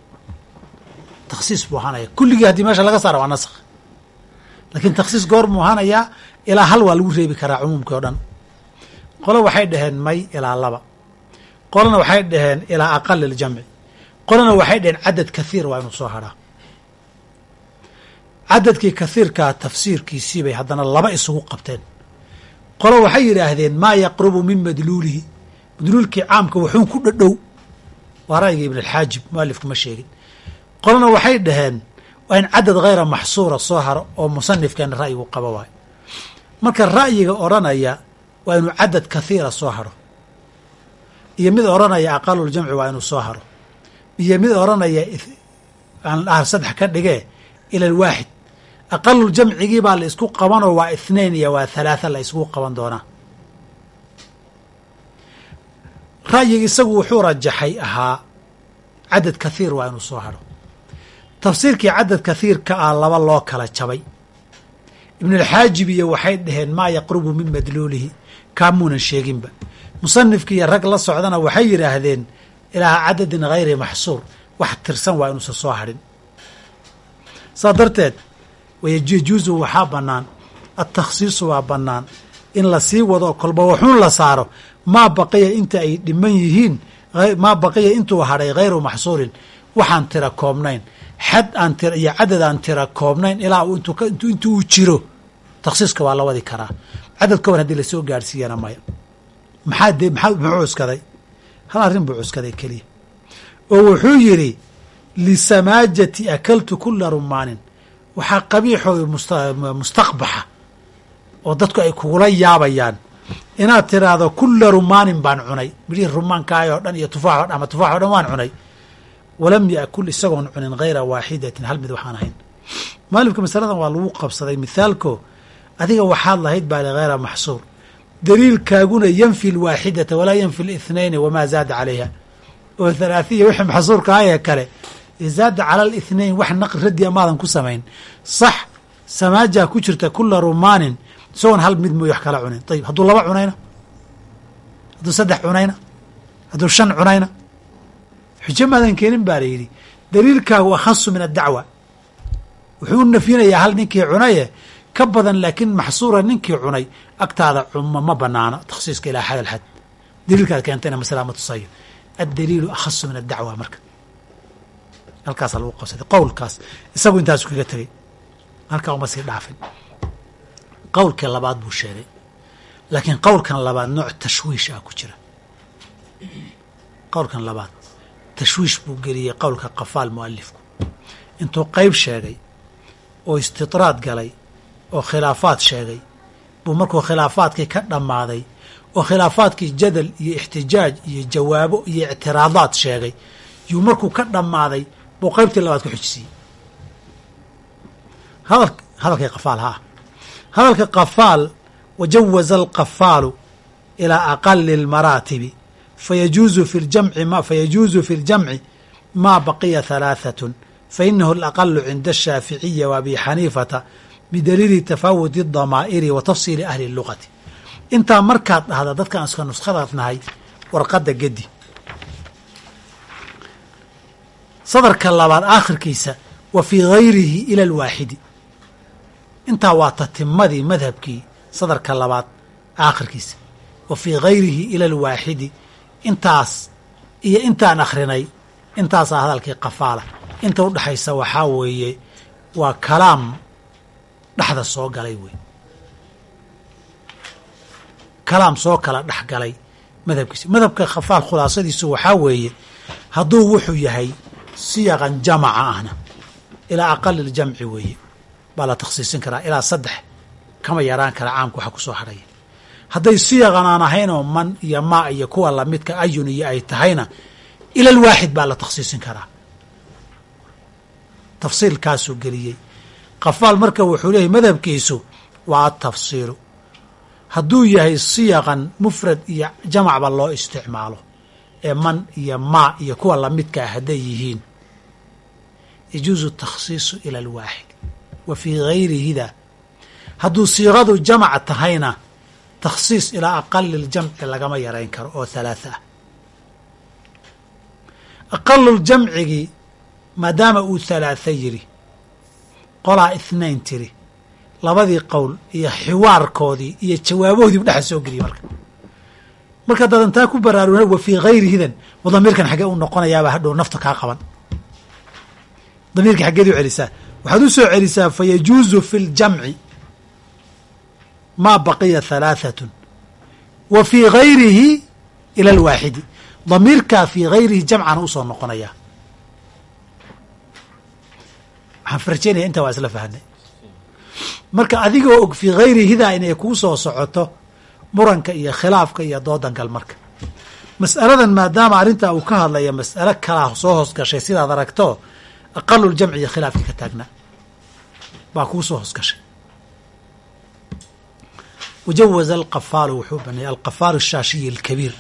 Takhsiis buu ahaanaya kulligii haddii meesha laga saara waa nasakh. Laakiin takhsiis goor muu ahaanayaa ilaa hal waa lagu reebi karaa cumuumkii oo dhan. Qolo waxay dhaheen may ilaa laba qolona waxay dhaheen ilaa aqal iljamci qolona waxay dhaheen cadad kathiir waa inuu soo hadhaa cadadkii kathiirkaa tafsiirkiisii bay haddana laba isugu qabteen. Qolo waxay yidhaahdeen maa yaqrubu min madluulihi. Madluulkii caamka wuxuun ku dhadhow. Waa ra'yiga ibn alxaajib mualifku ma sheegin. Qolona waxay dhaheen waa in cadad hayra maxsuura soo haro oo musanifkeena ra'yigu qaba waayo. Marka ra'yiga odhanaya waa inuu cadad kathiira soo haro iyo mid odhanaya aqaluljamci waa inuu soo haro. Iyo mid odhanaya aan dhaha saddex ka dhigee ila alwaaxid aqaluljamcigii baa la isku qabanoo waa ithnain iyo waa halaatha la isku qaban doonaa ra'yiga isagu wuxuu rajaxay ahaa cadad kathiir waa inuu soo haro. Tafsiirkii cadad kathiirka ah laba loo kala jabay. Ibnulxaajib iyo waxay dhaheen maa yaqrubu min madluulihi kaamuunan sheeginba musanifki iyo rag la socdana waxay yidhaahdeen ilaa cadadin hayri maxsuur wax tirsan waa inuusan soo hadhin saa darteed wayajuusu waxaa bannaan altakhsiisu waa bannaan in la sii wado kolba waxuun la saaro maa baqiya inta ay dhiman yihiin maa baqiya intuu hadhay hayru maxsuurin waxaan tira koobnayn xad aan tira iyo cadad aan tira koobnayn ilaa intuu jiro. Takhsiiska waa la wadi karaa. Cadad ka wan la soo gaadhsiiyana maya maxaa de maa muxuu cuskaday? Hal arrin buu cuskaday keliya oo wuxuu yidhi lisamaajati akaltu kula rumaanin waxaa qabiixoo mustaqbaxa oo dadku ay kugula yaabayaan. Inaad tiraahdo kula rumaanin baan cunay. Midhihii rumaankaay oo dhan iyo tufaax o dhan ama tufaax o dhan waan cunay. Walam yaakul isagoon cunin hayra waaxidatin. Hal mid waxaan ahayn. Maalifka masaladan waa lagu qabsaday. Mithaalko adiga waxaad lahayd baa hayra maxsuur daliilkaaguna yanfi lwaaxidata walaa yanfi lithnayni wamaa zaada calayha. oo thalaathiya wixii maxsuurka ayee kale zaada cala lithnayn wax naq radiya maadan ku samayn. Sax samaajaa ku jirta kula rumaanin isagoon hal mid mooy wax kala cunin ayib hadduu laba cunayna? Hadduu saddex cunayna? Hadduu shan cunayna? Xujo maadan keenin baa la yidhi. Daliilkaagu akhasu min addacwa wuxuu u nafyinayaa hal ninkii cunaye ka badan laakiin maxsuura ninkii cunay agtaada cuma ma banaano. Takhsiiska ilaa xad alxad daliilkaad keentayna masalaa ma tusayo addaliilu akhasu min addacwa marka. Halkaasaa lagu qabsaday qowlkaas isagu intaasu kaga tegey halkaa uma sii dhaafin. Qowlkii labaad buu sheegay. Laakiin qowlkan labaad nooc tashwiish ah ku jira. Qowlkan labaad tashwiish buu geliyey qowlka qafaal mualifku intuu qeyb sheegay oo istidraad galay oo khilaafaad sheegay. Buu markuu khilaafaadkii ka dhammaaday oo khilaafaadkii jadal iyo ixtijaaj iyo jawaabo iyo ictiraadaad sheegay yuu markuu ka dhammaaday buu qaybtii labaad ku xijisiiyey hadal hadalkay qafaal ha ah hadalka qafaal wajawaza alqafaalu ilaa aqali almaraatibi fayajuuzu fi ljamci ma fayajuuzu fi ljamci maa baqiya halaahatun fainahu alaqalu cinda ashaaficiya waabi xaniifata bidaliili tafaawudi damaa'iri wa tafsiili ahli luqati intaa markaad dhahda dadka aan iska nuskhadaas nahay warqadda gedi sadarka labaad aakhirkiisa wa fii hayrihi ila alwaaxidi intaa waa tatimadii madhabkii sadarka labaad aakhirkiisa wa fii hayrihi ila alwaaxidi intaas iyo intaan akhrinay intaasaa hadalkii qafaala inta udhexaysa waxaa weeye waa kalaam dhexda soo galay wey. Kalaam soo kala dhex galay madhabkiisa. Madhabka khafaal khulaasadiisu waxaa weeye hadduu wuxuu yahay siyaqan jamaca ahna ilaa aqali ljamci weeye baa la takhsiisin karaa ilaa saddex kama yaraan kara caamka waxa ku soo hadhaya hadday siyaqan aan ahaynoo man iyo maa iyo kuwa lamidka ayun iyo ay tahayna ila alwaaxid baa la takhsiisin karaa. Tafsiilkaasuu geliyey qafaal marka wuxuu leeyahy madhabkiisu waa atafsiilu hadduu yahay siyaqan mufrad iyo jamacba loo isticmaalo ee man iyo maa iyo kuwa lamidka ah hadday yihiin. Yajuusu takhsiisu ila alwaaxid wa fii gayrihida hadduu siiqadu jamac tahayna takhsiis ilaa aqali ljamci lagama yarayn karo oo halaatha ah. Aqaluljamcigii maadaama uu halaatha yiri qolaa ithnayn tiri. Labadii qowl iyo xiwaarkoodii iyo jawaabahoodiibu dhexa soo geliyay marka. Marka hadaadan taa ku baraaruna wa fii gayrihidan wa damiirkan xaggee u noqonayaaba hadhow nafta kaa qaban. Damiirka xaggeed u celisaa. Waxaad u soo celisaa fa yajuuzu fi ljamci maa baqiya halaahatun wa fii gayrihi ila alwaaxidi. Damiirkaa fii gayrihi jamcana u soo noqonaya waxaan farjeynaya waa isla fahnay marka adigoo og fi hayri hidaa inay kuu soo socoto muranka iyo khilaafka iyo doodan gal marka. Mas'aladan maadaama arrintaa uu ka hadlayo mas'alo kalaa soo hoosgashay sidaad aragto aqaluljamci iyo khilaafka ka taagnaa baa kuusoo soo hoosgashay wajawaza alqafaalu wuxuu baneeyey alqafaalu ashaashiyi alkabiir.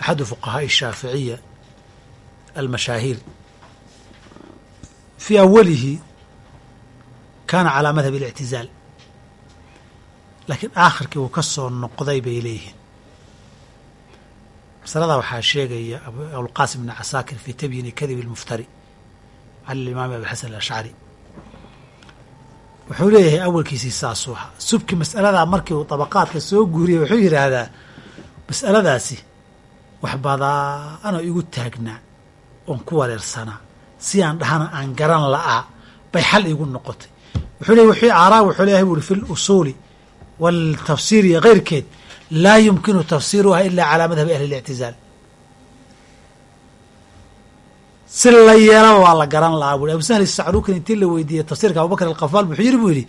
Axadu fuqahaai shaaficiya almashaahiir fii awalihi kaana calaa madhab اlictizaal laakiin aakhirkii uu ka soo noqday bay leeyihiin. Masaladaa waxaa sheegaya abulqaasim bn casaakir fii tabyiini kadib اlmuftari cala imaami abi xasan alashcari wuxuu leeyahay awalkiisii saasuu ahaa subki mas'aladaa markii uu dabaqaadka soo guuriyey wuxuu yidhaahdaa mas'aladaasi wax badaanoo igu taagnaa oon ku wareersanaa si aan dhahana aan garan la'aa bay xal iigu noqotay. Wuxuu leey wixii aaraa wuxuu leeyahay buuri fi lusuuli waaltafsiir iyo keyrkeed laa yumkinu tafsiiruha ila calaa madhabi ahli اlictizaal si la yeelaba waa la garan lahaa buri abu sahl sacruukan intii la weydiiyey tafsirka abubakr alkafaal wuxuu yidhi buu yidhi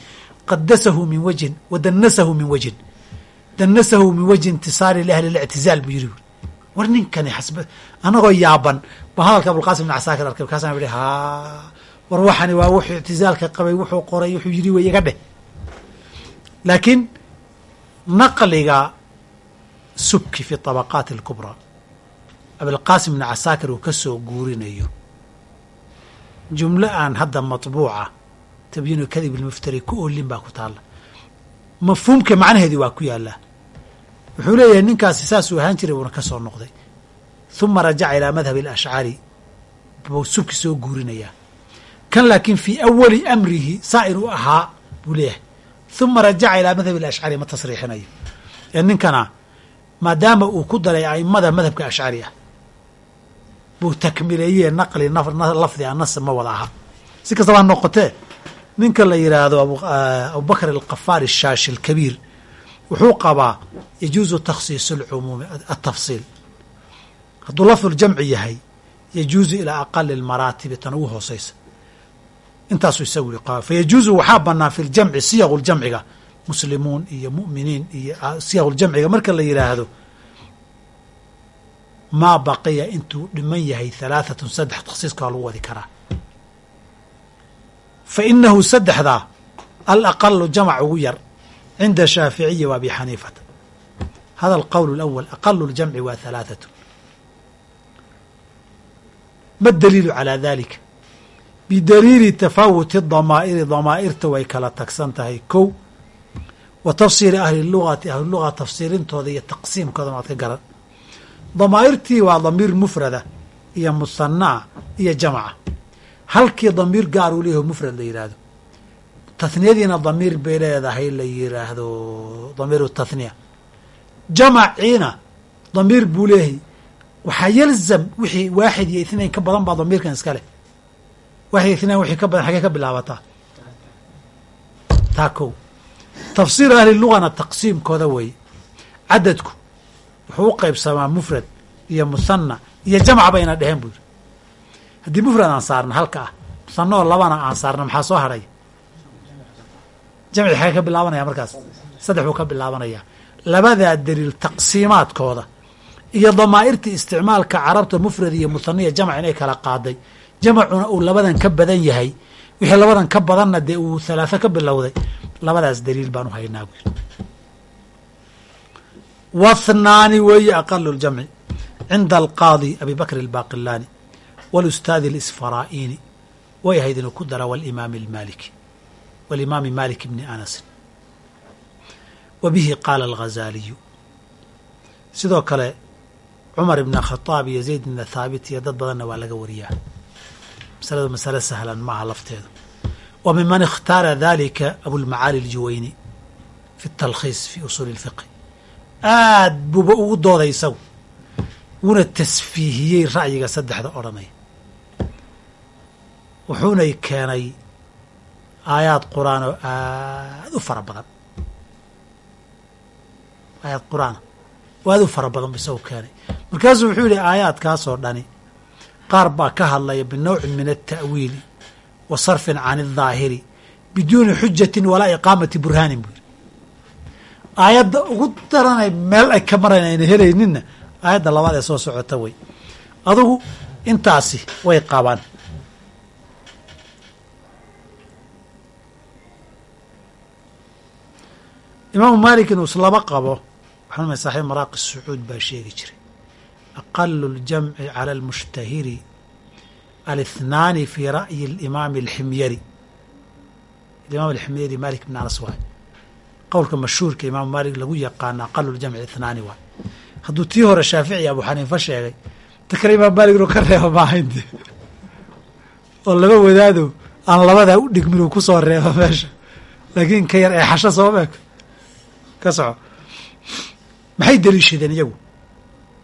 qadasahu min wajhin wa danasahu min wajhin. Danasahu min wajhi intisaari liahli اlictizaal buu yidhi war ninkani anagoo yaaban. Ba hadalka abulqasim ibn casaakir arkay markaasaan ihi ha war waxani waa wuxuu ictizaalka qabay wuxuu qoray wuxuu yidhi way iga dheh. Laakiin naqliga subki fi طabaqaati اlkubraa abilqaasim ibn casaakir uu ka soo guurinayo. Jumlo aan hadda matbuuca tabyiinu kadib ilmuftari ku olin baa ku taalla. Mafhuumka macnaheedii waa ku yaallaa wuxuu leeyahay ninkaasi saasuu ahaan jiray buuna ka soo noqday. Huma rajaca ilaa madhabi alashcari buu subki soo guurinayaa. Kan laakiin fii awali amrihi saa inuu ahaa buu leeyahay. Huma rajaca ilaa madhabi alashcari ma tasriixinayo. Ee ninkana maadaama uu ku daray aimada madhabka ashcari ah buu takmileeyee naqli lafdi a nas ma wada aha. Si kastaba ha noqotee ninka la yidhaahdo abubakr alkafaar ashaashi alkabiir wuxuu qabaa yajuuzu takhsiis alcumuumi atafsiil hadduu lafduljamci yahay yajuuzu ilaa aqali lmaraatibi tan ugu hooseysa intaasuu isagu qaba fayajuuzu waxaa banaan fi ljamci siyaqu ljamciga muslimuun iyo mu'miniin iyo siyaqu ljamciga marka la yidhaahdo maa baqiya intuu dhiman yahay halaahatun saddex takhsiiska waa lagu wadi karaa. Fa inahu saddexdaa alaqalu jamac ugu yar cinda shaaficiyi wa abi xaniifata hada alqowl اlأwl aqalu اljamci waa halaaثatu ma daliilu calى dalika bidaliili tafaawuti damaa'iri damaa'irta way kala tagsan tahay kow wa tafsiiri ahli lugati ahliluga tafsiirintooda iyo taqsiimkooda maad ka garan damaa'irtii waa damiir mufrada iyo musanaa iyo jamca halkii damiir gaar uu leeyaho mufrad la yidhaahdo tahniyadiina damiir bay leedahay la yidhaahdo damiiru tahniya jamaciina damiir buu leeyahay. Waxaa yalzam wixii waaxid iyo itnain ka badan baa damiirkan iska leh. Waaxid iyo wixii ka badan xagee ka bilaabataa taa kow. Tafsiir ahli lugana taqsiimkooda weeye cadadku wuxuu u qaybsamaa mufrad iyo musanna iyo jamc bayna dheheen buu yidhi. Haddii mufrad aan saarna halka ah musanna oo labana aan saarna maxaa soo hadhay jamci xagee ka bilaabanaya markaas. Saddex buu ka bilaabanayaa. Labadaa daliil taqsiimaadkooda iyo damaa'irtii isticmaalka carabta mufrad iyo musaniya jamc inay kala qaaday. Jamacuna uu labadan ka badan yahay. Wixii labadan ka badanna dee uu halaatho ka bilowday. Labadaas daliil baan u haynaa buu yidhi wathnaani weeye aqalu ljamci cinda alqaadi abi bakr albaqilani walustaadi way ahayd inuu ku dara walimaami almaliki walimaami malik bni anasin wa bihi qaala alghazaaliyu sidoo kale cumar ibn khadaab iyo zayd ibna thaabit iyo dad badanna waa laga wariyaa masaladu masale sahlan maaha lafteedu wa miman ikhtaara dalika abulmacaali aljuwayni fi اtalkhiis fi usuuli اlfiqhi aad buuba ugu dooday isagu wuuna tasfiihiyey ra'yiga saddexda odhanaya wuxuunay keenay aayaad qur'aan oo aad u fara badan. Aayaad qur'aana oo aad u fara badan bu isagu keenay. Markaasuu wuxuu yihi aayaadkaasoo dhani qaar baa ka hadlaya binowcin min alta'wiili wa sarfin can الdaahiri biduuni xujatin walaa iqaamati burhaanin buu yidhi. Aayadda ugu daranay meel ay ka marayn ayna helayninna aayadda labaad ee soo socota wey adugu intaasi way qabaan imaamu maalik inuu islaba qabo waxaan saxiib maraaqi sacuud baa sheegi jiray. Aqalu اljamci cala almushtahiri alithnaani fi ra'yi alimaami alximyari. Alimaam alximyari malik bn anas waay qowlka mashhuurka imaamu maalik lagu yaqaano aqalu ljamci ithnaani waay hadduu tii hore shaafici abu xaniifa sheegay ta kale imaam maalik inuu ka reebo maahaynde oo laba wadaado aan labadaa u dhigmin uu ku soo reebo meesha. Laakiin ka yar ee xasho soomeek ka soco maxay deliishadeen iyagu?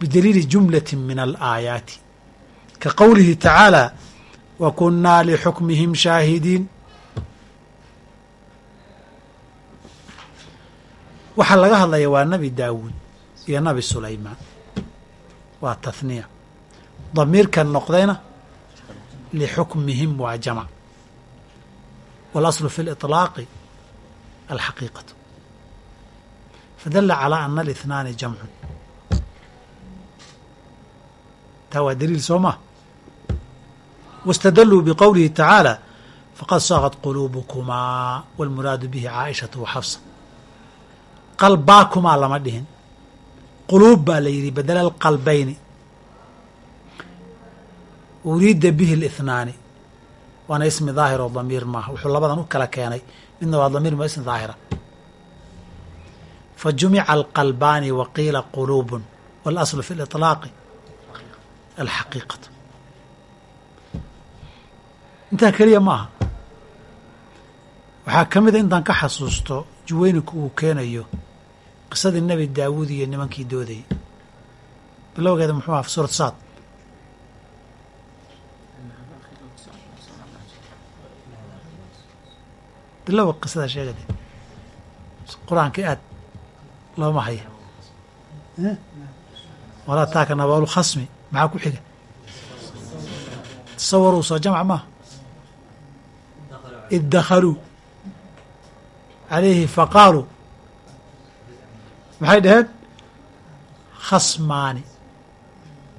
Bidaliili jumlati min alaayaati. Ka qowlihi tacaalaa wa kunnaa lixukmihim shaahidiin. Waxaa laga hadlaya waa nabi daawuud iyo nabi sulaymaan. Waa tahniya damiirkan noqdayna lixukmihim waa jamac walaslu fi liطlaaqi alxaqiiqatu fadala calaa ana alihnaani jamcun taa waa daliil soo maa wاstadaluu bqowlihi tacaala faqad saqad quluubukumaa wاlmuraadu bihi caaishatu wa xafsa qalbaakumaa lama dhihin quluub baa la yidhi badela alqalbayni uriida bihi اlihnaani waana ismi daahir oo damiir maaha wuxuu labadan u kala keenay midna waa damiir ma ismi daahira fajumica alqalbaani wa qiila quluubun walaslu fi liطlaaqi alxaqiiqatu intaa keliya ma aha waxaa ka mida intaan ka xasuusto juweyninku uu keenayo qisadii nebi daawuud iyo nimankii doodayay bilowgeeda muxuu aha suurat saad bilowa qisada sheegade qur'aanka aad looma haya walaa taaka nabaalu khasmi maxaa ku xiga tasawaruu soo jamc maaha id dakhaluu calayhi faqaaluu maxay dhaheen khasmaani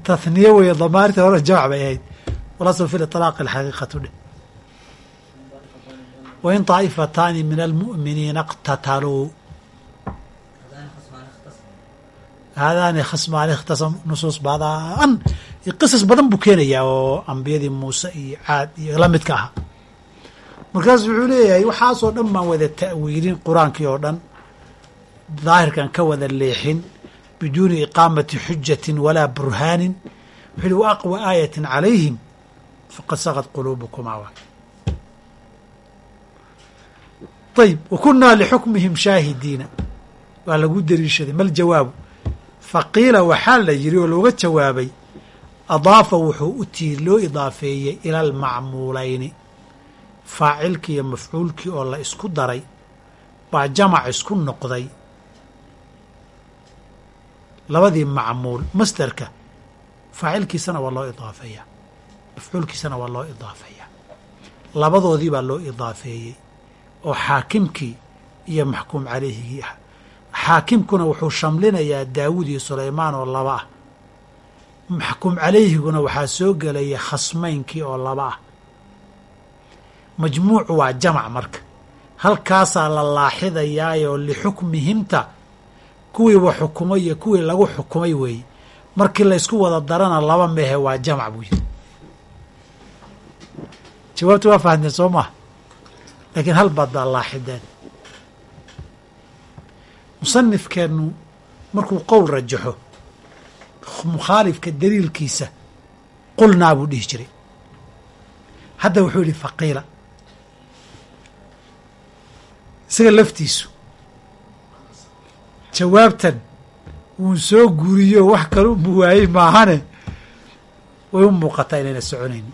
tahniye weeye damaarta hore jamc bay ahayd walasl fi liطlaaqi alxaqiiqatu dheh wain طaa'ifataani min almu'miniina اqtataluu haadaani khasmaani ikhtasam nusuus badan qisas badan buu keenayaa oo ambiyadii muuse iyo caad iyo la midka ahaa markaas wuxuu leeyahay waxaasoo dhan baan wada ta'wiilin qur'aankii oo dhan daahirkan ka wada leexin biduuni iqaamati xujatin walaa burhaanin wuxuu yihi wa aqwa aayatin calayhim faqad saqad quluubukumaa wa ayib wa kunaa lixukmihim shaahidiina waa lagu deliishaday mal jawaabu faqiila waxaa la yidhi oo looga jawaabay adaafa wuxuu u tii loo idaafeeyey ila almacmuulayni faacilkii iyo mafcuulkii oo la isku daray baa jamac isku noqday. Labadii macmuul masderka faacilkiisana waa loo idaafeeyaa. Mafcuulkiisana waa loo idaafeeyaa. Labadoodii baa loo idaafeeyey oo xaakimkii iyo maxkuum calayhigii ah xaakimkuna wuxuu shamlinayaa daawuud iyo sulaymaan oo laba ah. Maxkuum calayhiguna waxaa soo gelaya khasmaynkii oo laba ah. Majmuucu waa jamac marka. Halkaasaa la laaxidayaayoo lixukmihimta kuwii wa xukumay iyo kuwii lagu xukumay weeye markii laysku wada darana laba mehe waa jamac buu yiri jawaabta waa fahamteen soo maha laakiin hal baad baa laaxideen musanifkeennu markuu qowl rajaxo mukhaalifka daliilkiisa qulnaa buu dhihi jiray. Hadda wuxuu yihi faqiila isaga laftiisu jawaabtan wuu soo guuriyo wax kale umu waayey maahane? Way u muuqataa inayna soconaynin.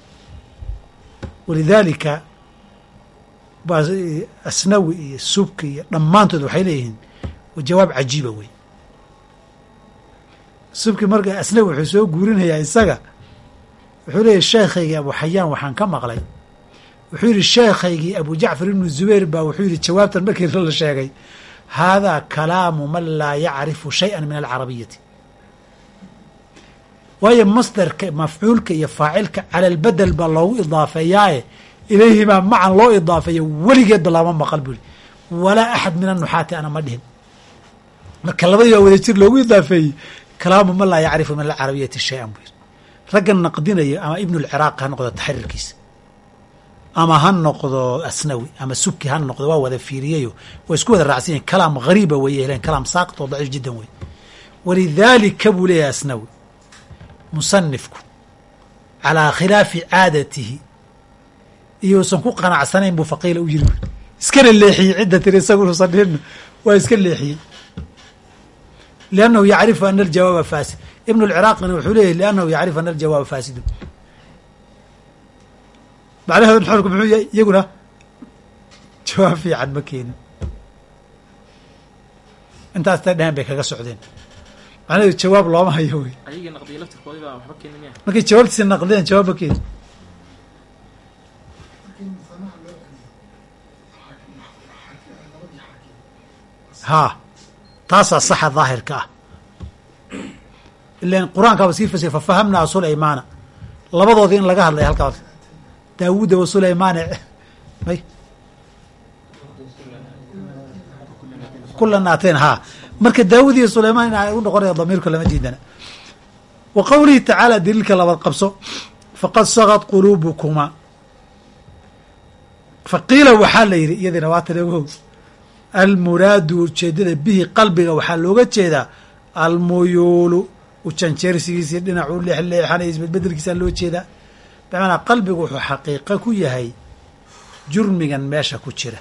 Walidaalika asnawi iyo subki iyo dhammaantood waxay leeyihiin jawaab cajiiba wey. Subki marka asnawi wuxuu soo guurinayaa isaga. Wuxuu leeyahy sheekhaygii abu xayaan waxaan ka maqlay. Wuxuu yidhi sheekhaygii abu jacfar ibnu zubayr baa wuxuu yidhi jawaabtan markii la sheegay haadaa kalaamu man laa yacrifu shayئa min alcarabiyati waayo masdarka mafcuulka iyo faacilka cala albedel baa loogu idaafeeyaaye. Ilayhimaa macan loo idaafeeyo weligeedba lama maqal yihi walaa axad min anuxaati ana ma dhihin marka labadii baa wada jir loogu idaafeeyey kalaamu man laa yacrifu min alcarabiyati shay-an buu yidhi raggan naqdinaya ama ibnu lciraaq ha noqdo taxriirkiisa. Ama ha noqdo asnawi ama subki ha noqdo waa wada fiiriyayo waa isku wada raacsan yahin kalaam hariiba way heleen kalaam saaqit oo daciif jiddan wey walidaalika buu leeyahay asnawi musanifku calaa khilaafi caadatihi. Iyo usan ku qanacsanayn buu faqiila u yiri. Iskana leexiyey cidda tiri isagu dhihin waa iska leexiyey liannahu yacrifu ana aljawaaba faasid ibnu lciraaqina wuxuu leeyahy liannahu yacrifu ana aljawaaba faasidu macnaheedu nuxurku muxuu yahay iyaguna jawaab fiican ma keenin intaas tay dheheen bay kaga socdeen macnaheedu jawaab looma hayo wey markay jawaabtiisa naqdeen jawaab ma keenin haa taasaa saxa daahirka ah. Ilan qur'aankaaba sii fasir fafahamnaa sulaymaana labadoodii in laga hadlaya halkaa daawuuda wa sulaymaane may kulan aateen haa. Marka daawud iyo sulaymaan in u noqonaya damiirku lama diidana wa qowlihi tacaala daliilka labaad qabso faqad sagad quluubukumaa. Faqiila waxaa la yidhi iyadiina waa talegow almuraadu ujeedada bihi qalbiga waxaa looga jeedaa almuyuulu ujanjeersigiisii dhinac u leexleexanaya isbedbedelkiisaa loo jeedaa. Bimacnaa qalbigu wuxuu xaqiiqo ku yahay jurmigan meesha ku jira.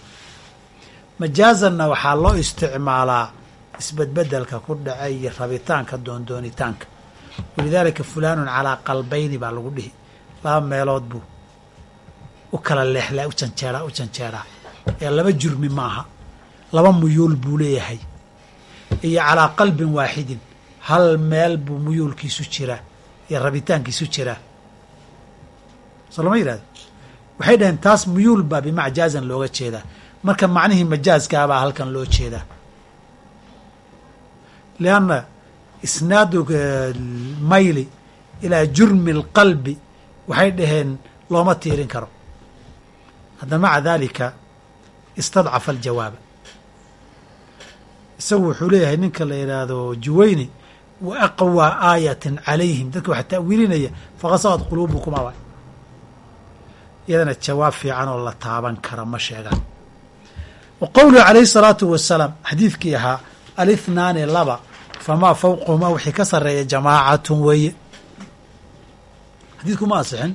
Majaazanna waxaa loo isticmaalaa isbedbedelka ku dhacay iyo rabitaanka doondoonitaanka. Walidaalika fulaanun calaa qalbayni baa lagu dhihi. Laba meelood buu u kala leexle u janjeeraa ee laba jurmi ma aha laba muyuul buu leeyahay. Iyo calaa qalbin waaxidin hal meel buu muyuulkiisu jiraa iyo rabitaankiisu jiraa. Soo lama yidhahdo waxay dhaheen taas muyuul baa bimacjaazan looga jeedaa. Marka macnihii majaaskaabaa halkan loo jeedaa. Lianna isnaadu mayli ilaa jurmi اlqalbi waxay dhaheen looma tiirin karo. Hadda maca dalika istadcafa aljawaaba isagu wuxuu leeyahay ninka la yidhaahdo juwayni wa aqwa aayatin calayhim. Dadka waxa taawiilinaya faqasawad quluubukum aba iyadana jawaab fiican oo la taaban kara ma sheegaan. Wa qowluhu calayhi salaatu wasalaam xadiidkii ahaa alithnaani laba famaa fawqahumaa wixii ka sareeya jamaacatun weeye. Xadiidku ma asixin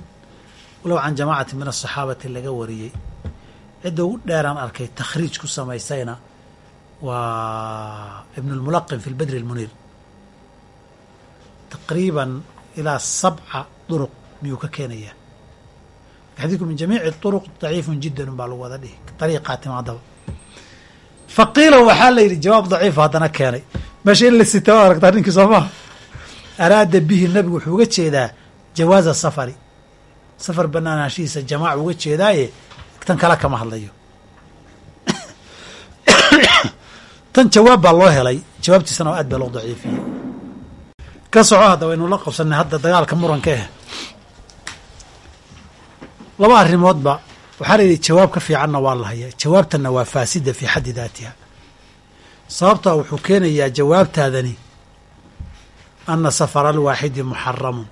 walow can jamaacati min asaxaabati laga wariyey. Cidda ugu dheeraan arkay takhriij ku samaysayna waa ibn اlmulaqin fi lbadri اlmuniir taqriiban ilaa sabca duruq miyuu ka keenayaa xadiidku min jamiici طuruq daciifun jiddan baa lagu wada dhihi ariiqaa timaadaba faqiila waxaa la yidhi jawaab daciifa haddana keenay meesha in la sita o aragtaa ninkii soo maha araada bihi nabigu wuxuu uga jeedaa jawaaza safari safar banaanaanshihiisa jamaac uga jeedaaye tan kale kama hadlayo Tan jawaab baa loo helay. Jawaabtiisana aad baa loo daciifiyey. Ka soco hadda waynu la qabsanay hadda dagaalka muranka ah laba arrimoodba waxaa la yidhi jawaab ka fiicanna waa la hayaa. Jawaabtanna waa faasida fii xaddi daatiha. Sababtaa wuxuu keenayaa jawaabtaadani ana safara alwaaxidi muxaramun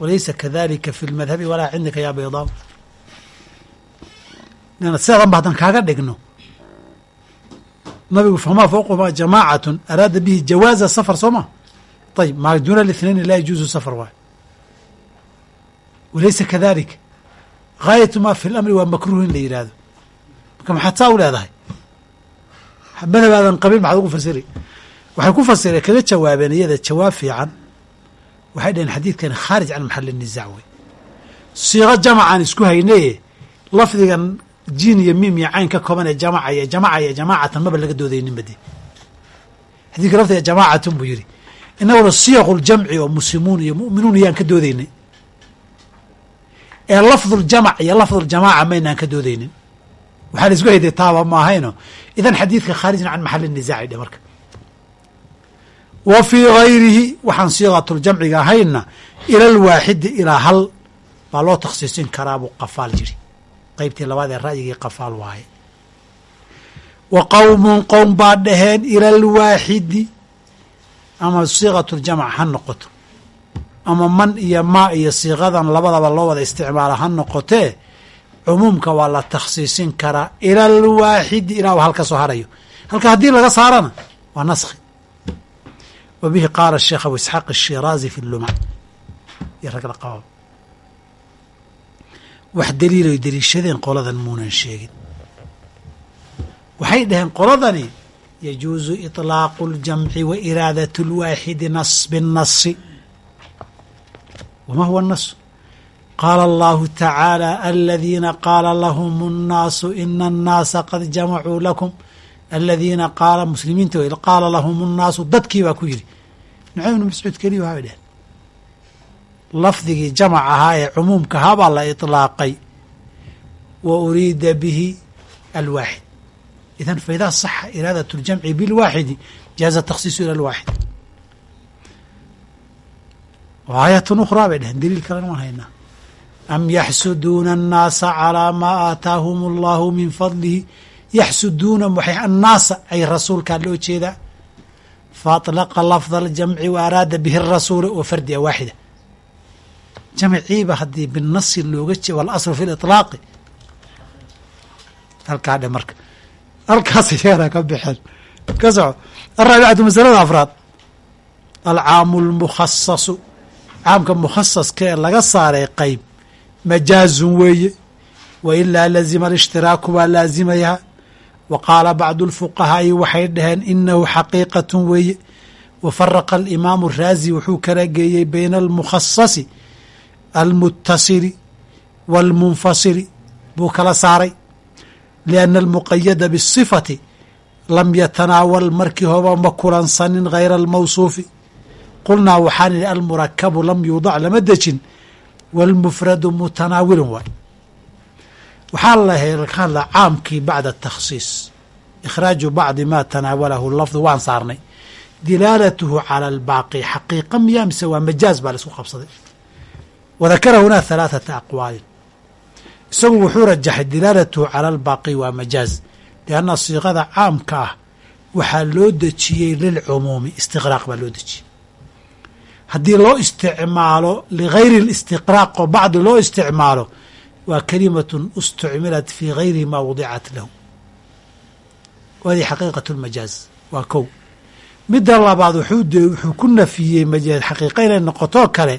walaysa kadalika fi lmadhabi walaa cindaka yaa baydaa sidadan ba haddan kaaga dhigno nabigu famaa fowqahuma jamaacatun araada bihi jawaaza safar soo ma? Ayib maa duuna اlithnain laa yajuuzu safar waay. Walaysa kadalika gaayatu maa fi lamri waa makruuh in la yidhaahdo marka maxaad saa u leedahay? Madabaadan qabin maxaad ugu fasiri. Waxay ku fasireen kaga jawaabeen iyada jawaab fiican. Waxay dhaheen xadiidkani khaarij can maxali nizac wey siiqo jamacaan isku haynaye lafdigan jiin iyo miim iyo cayn ka kooban ee jamaca iyo jamaca iyo jamaacatan maba laga doodaynin bade xadidka lafdiga jamaacatun buu yidhi inaguna siyaqu ljamci oo muslimuun iyo mu'minuun iyaan ka doodaynay. Ee lafduljamac iyo lafduljamaaca maynaan ka doodaynin. Waxaa la hayday taaba ma ahayno. Idan xadiidka khaarijin can maxali nisaaci dhe marka. Wa fii gayrihi waxaan siiqatuljamciga ahaynna ila alwaaxidi ilaa hal baa loo takhsiisin karaa buu qafaal jiri qaybtii labaad ee ra'yigii qafaal waaye. Wa qowmun qowm baa dhaheen ila alwaaxidi ama siiqatuljamac ha noqoto. Ama man iyo maa iyo siiqadan labadaba loo wada isticmaala ha noqotee cumuumka waa la takhsiisin karaa ila alwaaxidi ilaa uu halka soo harayo. Halka haddii laga saarana waa naskhi. Wa bihi qaala sheekh abu isxaaq ashiraazi fi llumac iyo ragla qaba wax daliiloy deliishadeen qoladan muunan sheegin waxay dhaheen qoladani yajuusu iطlaaqu اljamci wa iraadat اlwaaxidi nas biالnasi wma huwa الnas qaala allahu tacaala aladiina qaala lahum الnaasu ina الnaasa qad jamacuu lakum aladiina qaala muslimiinta wey qaala lahum الnaasu dadkii baa ku yidhi nucaym ibnu mascuud keliya waxa bay dheheen lafdigii jamac ahaa ee cumuumka ahaa baa la iطlaaqay wa uriida bihi alwaaxid. Idan faidaa saxa iraadat اljamci bilwaaxidi jaaza takhsiisu ila alwaaxid. Aayatun ukhraa bay dheheen daliil kalena waan haynaa am yaxsuduuna annaasa calaa maa aataahum allahu min fadlihi. Yaxsuduuna waxay annaasa ay rasuulkaa loo jeedaa. Faatlaqa lafda aljamci wa araada bihi arasuula wa fardia waaxida jamciiba haddii binasi looga jee walaslu fi liطlaaqi halkaa dhe marka. Halkaas iyagana ka baxeen ka soco araabicatu masalada afraad. Alcaamu lmukhasasu caamka mukhasaska ee laga saaray qeyb majaazun weeye. Wa ilaa lazima alishtiraaku baa laazimayaa wa qaala bacdu lfuqahaa'i waxay dhaheen inahu xaqiiqatun weeye. Wa faraqa alimaamu raazi wuxuu kala geeyey bayna almukhasasi almutasili waalmunfasili buu kala saaray lianna almuqayada bisifati lam yatanaawal markii hoba ma kulansanin hayra almawsuufi qulnaa waxaan idhi almurakabu lam yuudac lama dejin wاlmufradu mutanaawilun waay waxaa laka hadla caamkii bacda takhsiis ikhraaju bacdi ma tanaawalahu lafdu waan saarnay dilaalatuhu cala albaaqi xaqiiqa miya mise waa majaaz baa la isku qabsaday wadakara hunaa halaaثata aqwaalin isagu wuxuu rajaxay dilaalatu cala albaaqi waa majaaz lianna siiqada caamka ah waxaa loo dejiyey lilcumuumi istiqraaq baa loo dejiyey haddii loo isticmaalo ligayri listiqraaq oo bacdi loo isticmaalo waa kalimatun istucmilat fii gayri maa wudicat lahu waadii xaqiiqatu lmajaaz waa kow midda labaad wuxuu ku nafiyey xaqiiqa inay noqotoo kale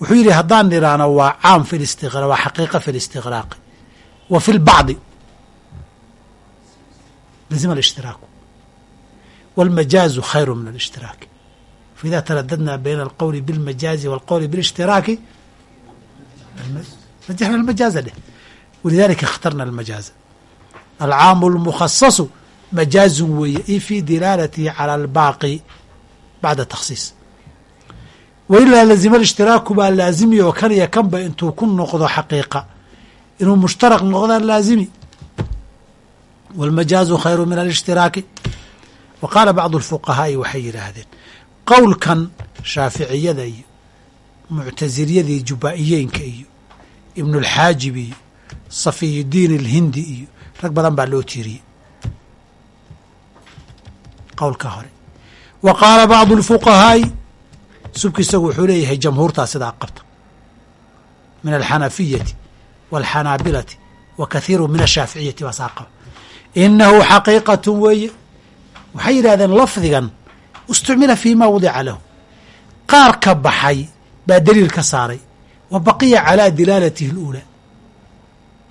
wuxuu yidhi haddaan nidhaahno waa caam fi listiqra waa xaqiiqa fi listiqraaqi wa fi lbacdi lazima alishtiraaku wاlmajaazu khayru min alاshtiraaki فإذا ترددنا بين القول بالمجاز والقول بالاشتراك رجحنا المجاز له ولذلك اخترنا المجاز العام المخصص مجاز وي في دلالته على الباقي بعد تخصيص وإلا لزم الاشتراك baa laazimi oo kan iyo kanba intuu ku noqdo xaqiiqa inuu mushtaraq noqda laazimi والمجاز khayر min الاشتراaki وqاala bعض الفقهاaءi waxay yidhaahdeen qowlkan shaaficiyada iyo muctasiliyada iyo jubaa'iyeynka iyo ibnulxaajib iyo safiyudiin alhindi iyo rag badan baa loo tiiriyey qowlka hore wa qaala bacdu alfuqahaa'i subki isagu wuxuu leeyahay jamhuurtaa sidaa qabta. Min alxanafiyati waalxanaabilati wa kathiiru min ashaaficiyati baa saa qaba. Inahu xaqiiqatun weeye. Waxay yidhahdeen lafdigan istucmila fii ma wadica lahu. Qaar ka baxay baa daliil ka saaray wa baqiya calaa dilaalatihi اluulaa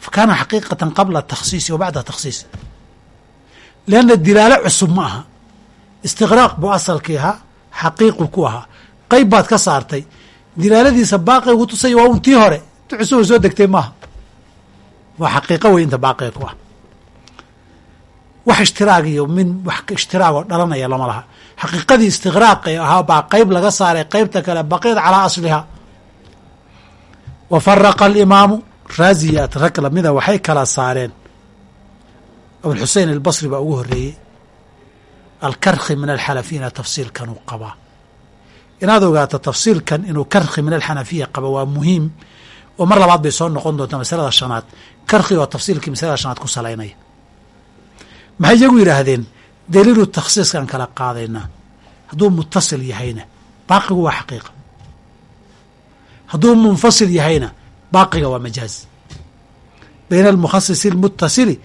fa kaana xaqiiqatan qabla takhsiisi wa bacda takhsiis lianna dilaalo cusub ma aha. Istiqraaq buu asalkii ahaa xaqiiqu ku ahaa qayb baad ka saartay. Dilaaladiisa baaqigu tusaya waa un tii hore. Ti soo degtay maaha. Waa xaqiiqo wey inta baaqiga ku ah. Wax ishtiraag iyo min wax ishtiraagoo dhalanaya lama laha. Xaqiiqadii istiqraaqi ahaa baa qeyb laga saaray qeybta kale baqiyad calaa asliha wa faraqa alimaamu raaziyaat rag lamida waxay kala saareen. Abulxusein albasri baa ugu horeeyey alkarkhi min alxanafiina tafsiilkan uu qabaa inaad ogaato tafsiilkan inuu karkhi min alxanafiya qaba waa muhiim. Oo mar labaad bay soo noqon doontaa masalada shanaad. Karkhi oo tafsiilkii masalada shanaad ku salaynaya. Maxay iyagu yidhaahdeen daliilu takhsiiskaan kala qaadaynaa hadduu mutasil yahayna baaqigu waa xaqiiqa. Hadduu munfasil yahayna baaqiga waa majaaz. Bayna almukhasisi almutasili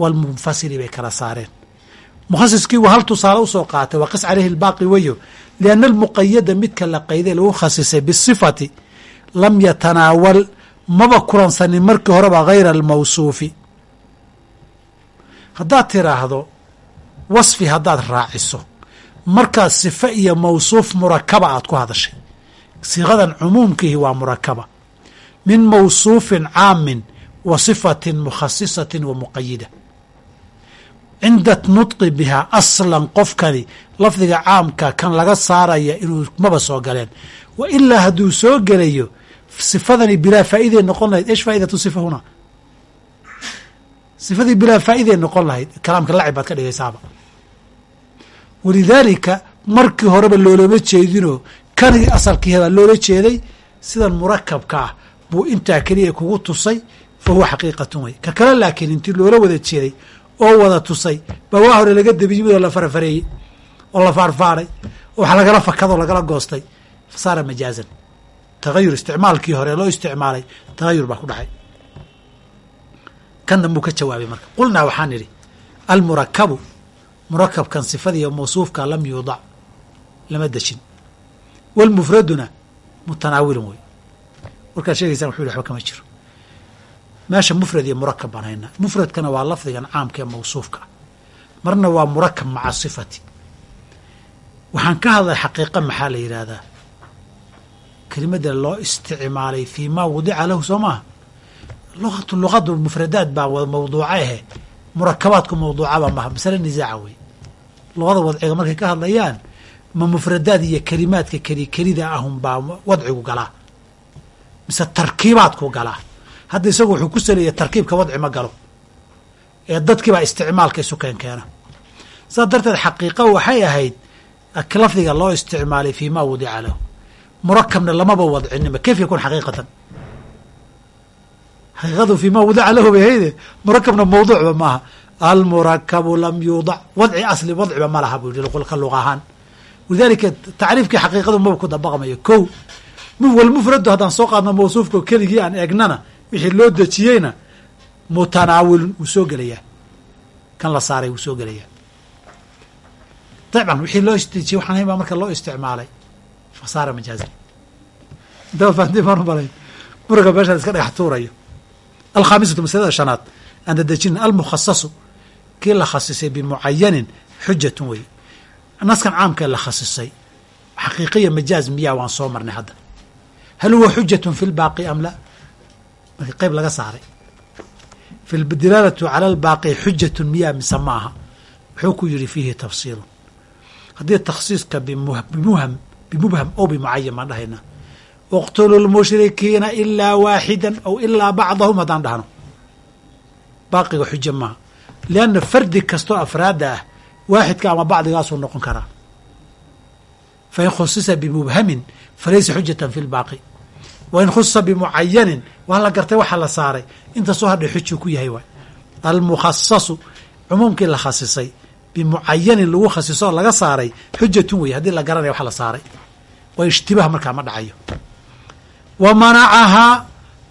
waalmunfasili bay kala saareen mukhasiskii waa hal tusaale u soo qaatay waa qis caleyhi albaaqi weyo lianna almuqayada midka la qayday lagu khasisay bisifati lam yatanaawal maba kulansanin markii horeba hayra almawsuufi. Haddaad tiraahdo wasfi haddaad raaciso markaas sife iyo mawsuuf murakaba aad ku hadashay. Siiqadan cumuumkiihi waa murakaba min mawsuufin caamin wa sifatin mukhasisatin wa muqayida cinda nudqi bihaa aslan qofkani lafdiga caamka kan laga saaraya inuu maba soo galeen. Wa ilaa hadduu soo gelayo sifadani bilaa faa'iday noqon lahayd esh faa'idatu sifa huna? Sifadii bilaa faa'iday noqon lahayd kalaamka lacib baad ka dhigaysaaba. Walidaalika markii horeba loolama jeedinoo kanigii asalkiibaa loola jeeday sidan murakabka ah buu intaa keliya kugu tusay fa huwa xaqiiqatun wey ka kale laakiin intii loola wada jeeday oo wada tusay. Baa waa hore laga dabiyimid oo la farafareeyey oo la faarfaaray oo wax lagala fakadoo lagala goostay. Fa saara majaazan tagayur isticmaalkii hore loo isticmaalay tagayur baa ku dhacay. Kan dambuu ka jawaabay marka qulnaa waxaan idhi almurakabu murakabkan sifadiiyo mawsuufka lam yuudac lama dejin walmufraduna mutanaawilun wey warkaad sheegaysaan wuxuu yhi waxba kama jiro meesha mufrad iyo murakab baan haynaa mufradkana waa lafdigan caamka ee mawsuufka. Marna waa murakab maca sifati. Waxaan ka hadlay xaqiiqa maxaa la yidhaahdaa? Kelimadda loo isticmaalay fii maa wadica lahu soo maaha? Luqatu luqadu mufradaad baa wada mawduuca ahe. Murakabaadku mawduucaba maha masale nisaaca wey luqada wadciga markay ka hadlayaan ma mufradaad iyo kelimaadka keli kelida ahun baa wadcigu galaa. Mise tarkiibaadku galaa hadda isagu wuxuu ku saleeya tarkiibka wadci ma galo. Ee dadkiibaa isticmaalka isu keen keena. Saas darteed xaqiiqa waxay ahayd lafdiga loo isticmaalay fii ma wadica lahu. Murakabna lamaba wadcinima kayf yakun xaqiiqatan. Xaqiiqadu fii ma wadica lahu bay hayde murakabna mawduucba maaha. Almurakabu lam yuudac wadci asli wadciba ma laha buu yihi ka luq ahaan. Walidaalika tacriifkii xaqiiqadu maba ku dabaqmayo. Ko walmufradu haddaan soo qaadno mawsuufka keligii aan eegnana wixii loo dejiyeyna mutanaawilun wuu soo gelayaa. Kan la saaray wuu soo gelayaa. Dabcan wixii loo dejiyey waxaan hayn baa marka loo isticmaalay. Fasaara majaazan daba fahanti maan malay muraga meeshaan iska dhagax tuurayo. Alkhaamisatu masalada shanaad aan dadejina almukhasasu kii la khasisay bimucayanin xujatun wey naskan caamkee la khasisay xaqiiqiya majaaz miyaa waan soo marnay hadda. Hal huwa xujatun fi lbaaqi am la markii qeyb laga saaray. Fi dilaalatu cala albaaqi xujatun miyaa mise ma aha? Wuxuu ku yidhi fiihi tafsiilun. Haddii takhsiiska bimuham bimubham oo bimucayan baan dhahaynaa iqtulu lmushrikiina ilaa waaxidan aw ilaa bacdahum haddaan dhahno. Baaqiga xujo maaha lianna fardi kastoo afraadda ah waaxidka ama bacdigaasuu noqon karaa. Fain khusisa bimubhamin falaysa xujatan fi lbaaqi wain khusisa bimucayanin waa la gartay waxaa la saaray inta soo hadhay xujuu ku yahay waay almukhasasu cumuumkii la khasisay bimucayanin lagu khasisoo laga saaray xujatun wey haddii la garanaya waxa la saaray waa ishtibaah markaa ma dhacayo wa manacahaa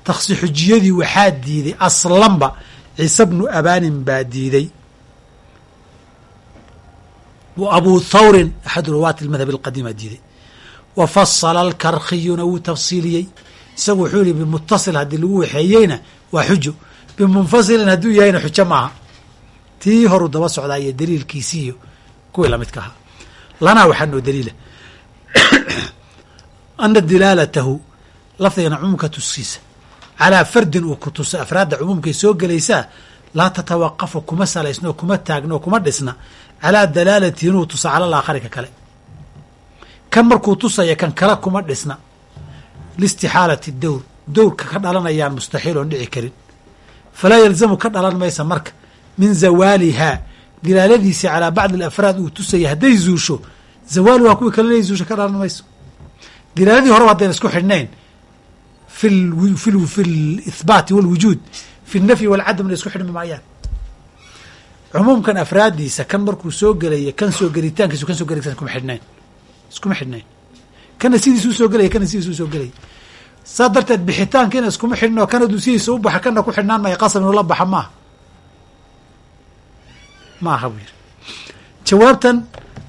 taksi xujiyadii waxaa diiday aslanba ciise bnu abaanin baa diiday wa abuu thawrin axadu rawaati almadhab alqadiima diiday wa fasala alkarkhiyuna wuu tafsiiliyey isagu wuxuu yihi bimutasil haddii lagu waxeeyeyna waa xujo. Bimunfasilin hadduu yahayna xujo maaha. Tii horuu daba socdaa iyo daliilkiisii iyo kuwii lamidka ahaa. Lanaa waxaa noo daliila. Ana dilaalatahu lafdigana cumuumka tuskiisa calaa fardin uu ku tusa afraadda cumuumkay soo gelaysaa laa tatawaqafu kuma salaysno kuma taagno kuma dhisna. Calaa dalaalatihi inuu tusa cala alaakhari ka kale. Kan markuu tusaya kan kale kuma dhisna liistixaalati dowr. Dowrka ka dhalanayaan mustaxiil oon dhici karin. Falaa yalzamu ka dhalan maysa marka. Min zawaalihaa dilaaladiisii calaa bacdi alafraad uu tusaya hadday zuusho zawaaluhaa kuwii kalena zuusho ka dhalan mayso. Dilaaladii horeba haddayna isku xidhnayn. Fi lihbaati walwujuud fi lnafyi walcadamna isku xidhmi maayaan. Cumuumkan afraaddiisa kan markuu soo gelaya kan soo gelitaankiisu kan soo gelitaankiisa kuma xidhnayn. Iskuma xidhnayn kana sidiisuu soo gelaya kana sidiisuu soo gelaya. Saa darteed bixitaankiina iskuma xidhn oo sidiisa u baxa kana ku xidhnaan maya qasab inuu la baxa maaha. Ma aha buu yidhi jawaabtan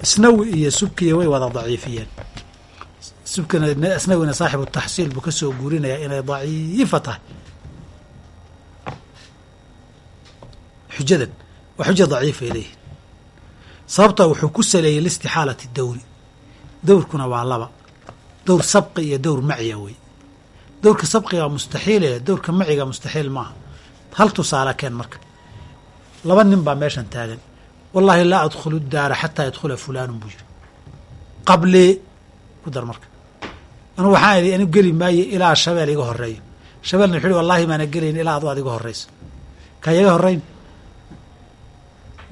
isnawi iyo subkiya way wada daciifiyeen. Subkina isnawina saaxibu taxsiil buu ka soo guurinayaa inay daciifa tahay. Xujadan waa xuja daciifay leeyihiin sababta wuxuu ku saleeyey liistixaalati dowri dowrkuna waa laba dowr sabqi iyo dowr maciya wey. Dowrka sabqiga mustaxiile dowrka maciga mustaxiil maaha. Hal tusaale keen marka. Laba nin baa meeshan taagan. Wallaahi laa adkhulu daara xataa yadkhula fulaanun buu yiri qablee ku dar marka. Anugu waxaan idhi anigu geli maayo ilaa shabeel iga horeeyo shabeelna wuxuu ihi wallahi maana gelayn ilaa adu ad iga horeyso ka iga horeyn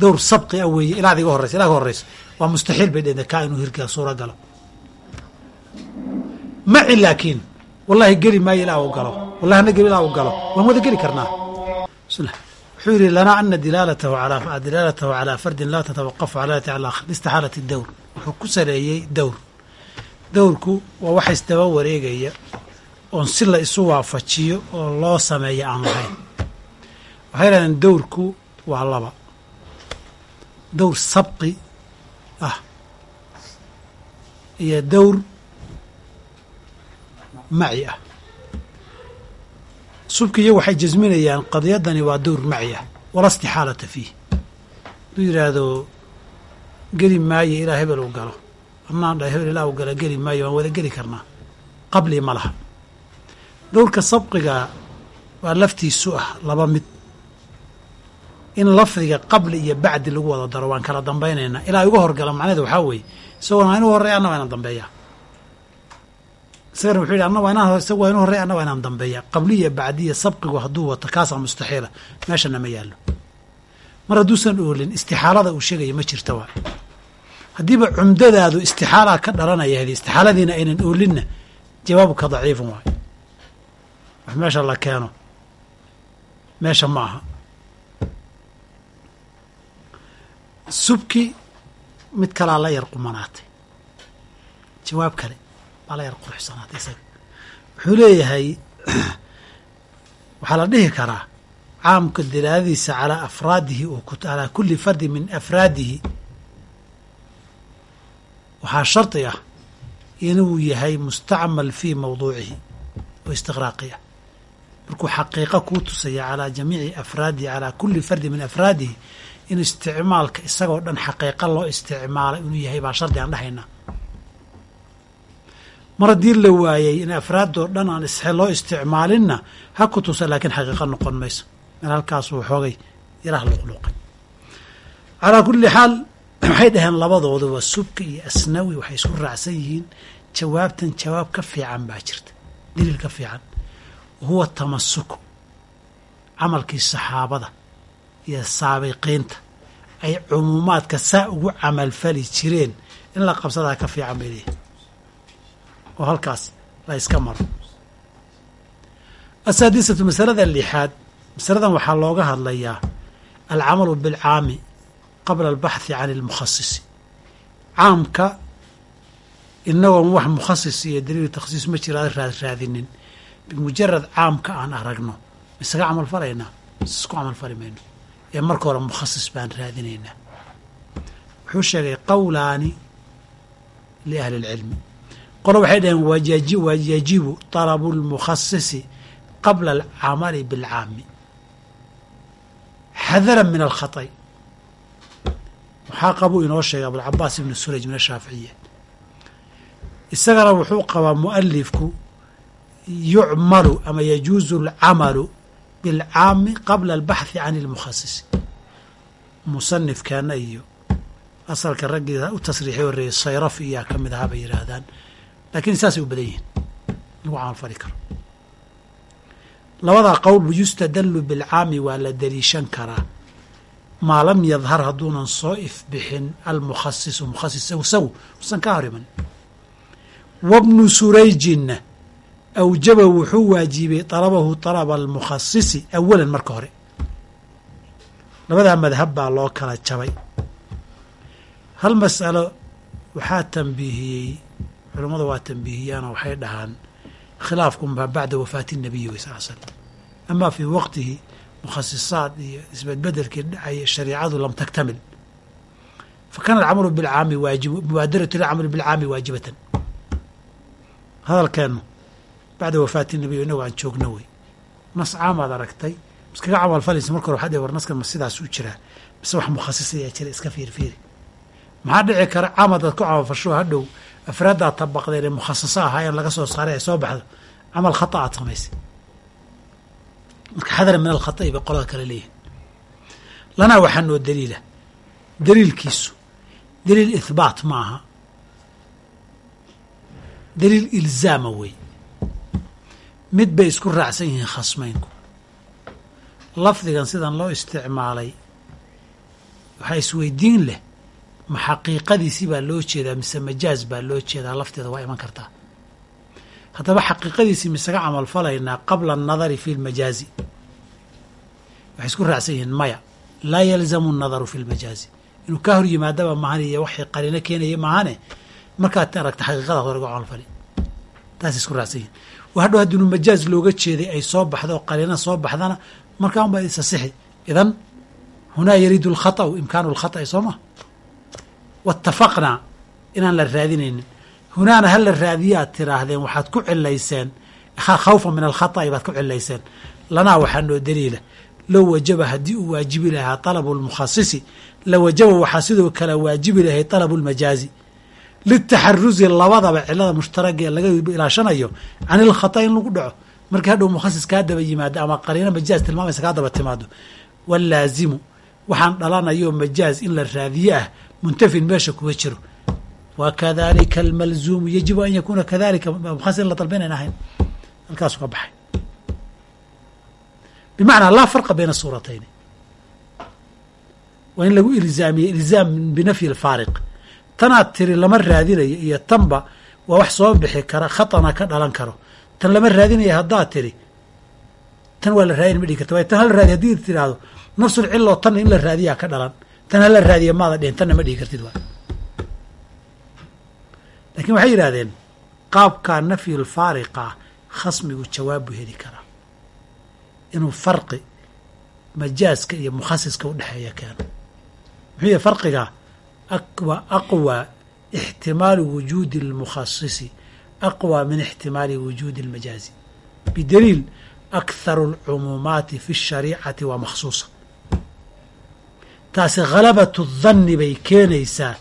dowr sabqi a weeye ilaa ad iga horeyso ilaa iga horeyso waa mustaxiil bay dheheen kaa inuu hirkaa suura galo maci laakiin? Wallahi geli maayo ilaa uu galo. Wallahi ana geli ilaa uu galo. Waan wada geli karnaa. Wuxuu yihi lanaa ana dilaalatahu alaa dilaalatahu calaa fardin laa tatawaqafu calaa istixaalati dowr wuxuu ku saleeyey dowr dowrku waa waxa isdaba wareegaya oon si la isu waafajiyo oo loo sameeya aan lahayn. Waxay dhahdeen dowrku waa laba. Dowr sabqi ah iyo dowr maci ah. Subkiiyo waxay jasminayaan qadiyadani waa dowr maci ah. Wala istixaalata fiih hadduu yidhaahdo geli maayo ilaa hebel uu galo. Anaan dha hebel ilaa uu galo geli maayo waan wada geli karnaa. Qablii ma laha. Dowrka sabqiga waa laftiisu ah laba mid. In lafdiga qabli iyo bacdi lagu wada daro waan kala dambaynaynaa ilaa igu horgala macnaheeda waxaa weeye isagoo waa inu horreya anna waa inaan dambeeyaa isagana wuxuu yidhi anna isaga waa inu horreya anna waa inaan dambeeyaa qabliya bacdiya sabqigu hadduu wato kaasaa mustaxiila meeshana ma yaallo. Mar hadduusan oolin istixaalada uu sheegaya ma jirta waa. Haddiiba cumdadaadu istixaalaa ka dhalanaya hadi istixaaladiina aynan oolinna jawaabuka daciifun waay wax meesha la keeno meesha ma aha. Subki mid kalaa la yar qumanaatay. Jawaab kale baa la yar quruxsanaatay isaga wuxuu leeyahay waxaa la dhihi karaa caamka dilaaladiisa calaa afraadihi oo calaa kuli fardin min afraadihi. Waxaa shardi ah inuu yahay mustacmal fii mawduucihi oo istiqraaqi ah. Markuu xaqiiqa kuu tusaya calaa jamiici afraadihi calaa kuli fardin min afraadihi in isticmaalka isagoo dhan xaqiiqa loo isticmaalay inuu yahay baa shardi aan dhahaynaa mar haddii la waayey in afraadoo dhan aan loo isticmaalinna ha ku tusa laakiin xaqiiqa noqon mayso. Meel halkaasuu xoogay yaraha luqluuqay calaa kulli xaal waxay dhaheen labadooduba subki iyo asnawi waxay isku raacsan yihiin jawaabtan jawaab ka fiican baa jirta. Daliil ka fiican. Huwa tamasuku camalkii saxaabada iyo saabiqiinta. Ay cumuumaadka saa ugu camalfali jireen. In la qabsadaa ka fiican bay leeyihiin oo halkaas la iska maro. Asaadisatu masalada lixaad masaladan waxaa looga hadlayaa alcamalu bilcaami qabla albaxthi can ilmukhasisi caamka inagoon wax mukhasis iyo daliil takhsiis ma jira raad raadinin bimujarad caamka aan aragno isaga camal falaynaa? Isku camal fali mayno? Ee marka hore mukhasis baan raadinaynaa. Wuxuu sheegay qowlaani liahli اlcilmi qolo waxay dhaheen wayajibu talabu lmukhasisi qabla alcamali bilcaami xadaran min alkhaطi waxaa qabuu inoo sheegay abulcabaas ibnu suraj min ashaaficiya isagana wuxuu qabaa mualifku yucmalu ama yajuuzu alcamalu bilcaami qabla albaxthi can اlmukhasisi musanifkana iyo asalka raggiisa u tasriixi horeeyey sayraf iyaa ka mid ahaa bay yidhaahdaan laakiin saasay u badan yihiin. Lagu camal fali karo. Labadaa qowl yustadallu bilcaami waa la daliishan karaa. Maa lam yadhar hadduunan soo ifbixin almukhasisu mukhasis isagu usan ka hor iman wabnu surayjinna awjaba wuxuu waajibay talabahu talaba almukhasisi awalan marka hore. Labadaa madhab baa loo kala jabay. Hal mas'alo waxaa tambiihiyey culammadu waa tambiihiyaanoo waxay dhahaan khilaafku maa bacda wafaati nabiyi wey sal slam amaa fii waqtihi mukhasisaad iyo isbedbedelkii dhacaya shariicadu lam taktamil. Fa kaana alcamalu bilcaami waajib mubaadaratu lilcamali bilcaami waajibatan. Hadalkeennu bacda wafaati nabiy inagu aan joogno wey. Nas caamaad aragtay iskaga camal falaysa marka hore waxaa war naskan ma sidaas u jiraa mise wax mukhasisaya jira iska fiirfiiri. Maxaa dhici kara camadaad ku camalfasho hadhow afraaddaad tabaqdeen ee mukhasaso ahaayeen laga soo saaray ay soo baxdo camal khata aad samaysay marka xadara min alkhata'i bay qolada kale leeyihiin lanaa waxaa noo daliila. Daliilkiisu daliil ihbaat ma aha. Daliil ilzaama wey. Mid bay isku raacsan yihiin khasmaynku. Lafdigan sidan loo isticmaalay waxaa isweydiin leh ma xaqiiqadiisi baa loo jeedaa mise majaaz baa loo jeedaa lafteeda waa iman kartaa. Haddaba xaqiiqadiisii misaga camal falaynaa qabla annadari fi lmajaazi waxay isku raacsan yihiin maya laa yalzamu annadaru fi lmajaazi inuu kaa hor yimaadaba maahan iyo waxay qarino keenaya maahane markaad aragta xaqiiqada horega camal fali taas isku raacsan yihiin wa haddiinu majaaz looga jeeday ay soo baxdo oo qarina soo baxdana markaa unbaa isasixi idan hunaa yariidu alkhata'u imkaanu lkhata'i soo ma waatafaqnaa inaan la raadinaynin hunaana ha la raadiyaad tiraahdeen waxaad ku cilayseen khawfan min alkhata'i baad ku cilayseen lanaa waxaa noo daliila low wajaba haddii uu waajibi lahaa talabu lmukhasisi la wajaba waxaa sidoo kale waajibi lahay talabu lmajaazi litaxarusi labadaba cilada mushtaragga ee laga ilaashanayo can ilkhata in lagu dhaco markii hadhow mukhasis kaa daba yimaado ama qariino majaaz tilmaamaysa kaa daba timaado wallaazimu waxaan dhalanayo majaaz in la raadiye ah muntafin meesha kuma jiro wa kadalika almalzuumu yajibu an yakuuna kadalika mukhasis in la dalba inayn ahayn halkaasu ka baxay bimacnaa laa farqa bayna suuratayni waa in lagu ilzaamiye ilzaam binafyi alfaariq tanaad tiri lama raadinayo iyo tanba waa wax soo bixi kara khatana ka dhalan karo tan lama raadinaya haddaad tiri tan waa la raadin ma dhigi karta waay tan hala raadiy haddii tiraahdo nafsul ciloo tanna in la raadiyaa ka dhalan tan hala raadiya maada dhihin tanna ma dhigi kartid waa laakiin waxay yidhahdeen qaabkaa nafyulfaariqa khasmigu jawaab buu heli karaa inuu farqi majaaska iyo mukhasiska udhexeeya keeno muxuu yahay farqiga aqwa aqwى ixtimaalu wujuudi اlmukhasisi aqwى min ixtimaali wujuudi اlmajaazi bidaliil akharu اlcumuumaati fi الshariicati waa makhsuusa taasi khalabat الdanni bay keenaysaa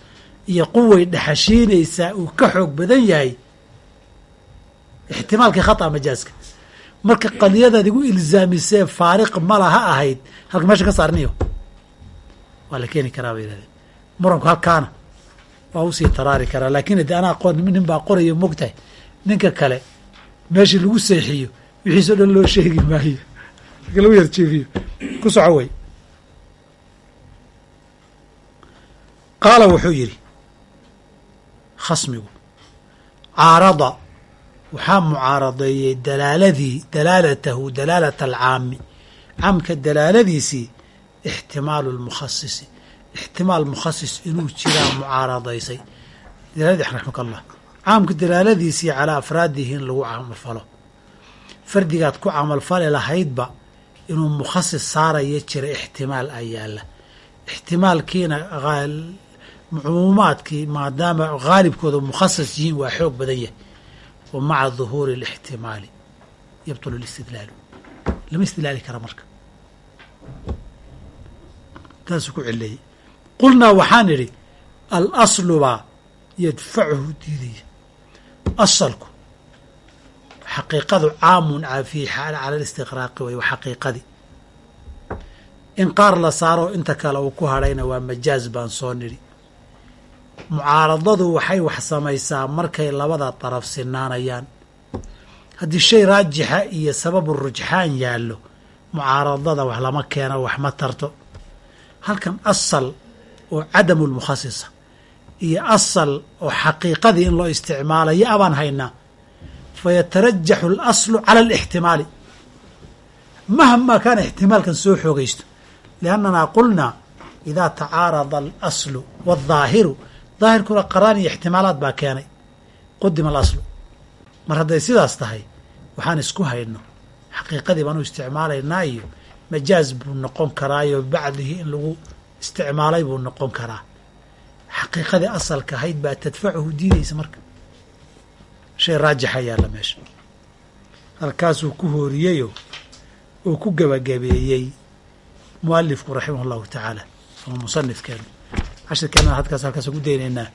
iyo quway dhexashiinaysaa uu ka xoog badan yahay. Ixtimaalkii khata majaaska. Marka qadiyadaad igu ilzaamisee faariq mala ha ahayd halka meesha ka saarniyo. Waa la keeni karaa bay yihahdeen muranku halkaana waa u sii taraari karaa laakiin de anaa qor nin baa qorayo mogtahay ninka kale meeshii lagu seexiyo wixiisoo dhan loo sheegi maayo. Marka lagu yar jeefiyo ku soco wey qaala wuxuu yidhi khasmigu caarada waxaa mucaaradeeyey dalaaladii dalaalatahu dalaalata alcaami. Caamka dalaaladiisii ixtimaalu lmukhasisi ixtimaal mukhasis inuu jiraa mucaaradaysay. Raxmaka allah caamka dalaaladiisii calaa afraadihi in lagu camalfalo. Fardigaad ku camalfali lahaydba inuu mukhasis saaraya jira ixtimaal a yaalla ixtimaalkiina cumuumaadkii maadaama haalibkooda mukhasas yihiin waa xoog badan yahay. Wa maca duhuuri alixtimaali yabtulu alistidlaalu lama istidlaali kara marka. Taasuu ku celleeyey qulnaa waxaan idhi alaslubaa yadfacuhu diidaya. Asalku xaqiiqadu caamun caafiye xaala cala alistiqraaqi way waa xaqiiqadii in qaar la saaro inta kale uu ku hadhayna waa majaaz baan soo nidhi mucaaradadu waxay wax samaysaa markay labada daraf sinaanayaan. Haddii shay raajixa iyo sababu rujxaan yaallo mucaaradada wax lama keeno wax ma tarto. Halkan asal oo cadamu lmukhasisa iyo asal oo xaqiiqadii in loo isticmaalayo abaan haynaa fayatarajaxu alaslu cala alixtimaali mahma kaana ixtimaalkan soo xoogaysto liannanaa qulnaa idaa tacaarada alaslu waaldaahiru daahirkuna qaraan iyo ixtimaalaad baa keenay. Qudima alaslu. Mar hadday sidaas tahay waxaan isku hayno xaqiiqadii baan u isticmaalaynaa iyo majaaz buu noqon karaayo bacdihi in lagu isticmaalay buu noqon karaa. Xaqiiqadii asalka ahayd baa tadfacuhu diidaysa marka. Shay raajixa yaalla meesha. Halkaasuu ku hooriyeyo uu ku gebagabeeyey mualifku raximah allahu tacaala ama musanifkeenu cashirkeena halkaas halkaas ugu daynaynaa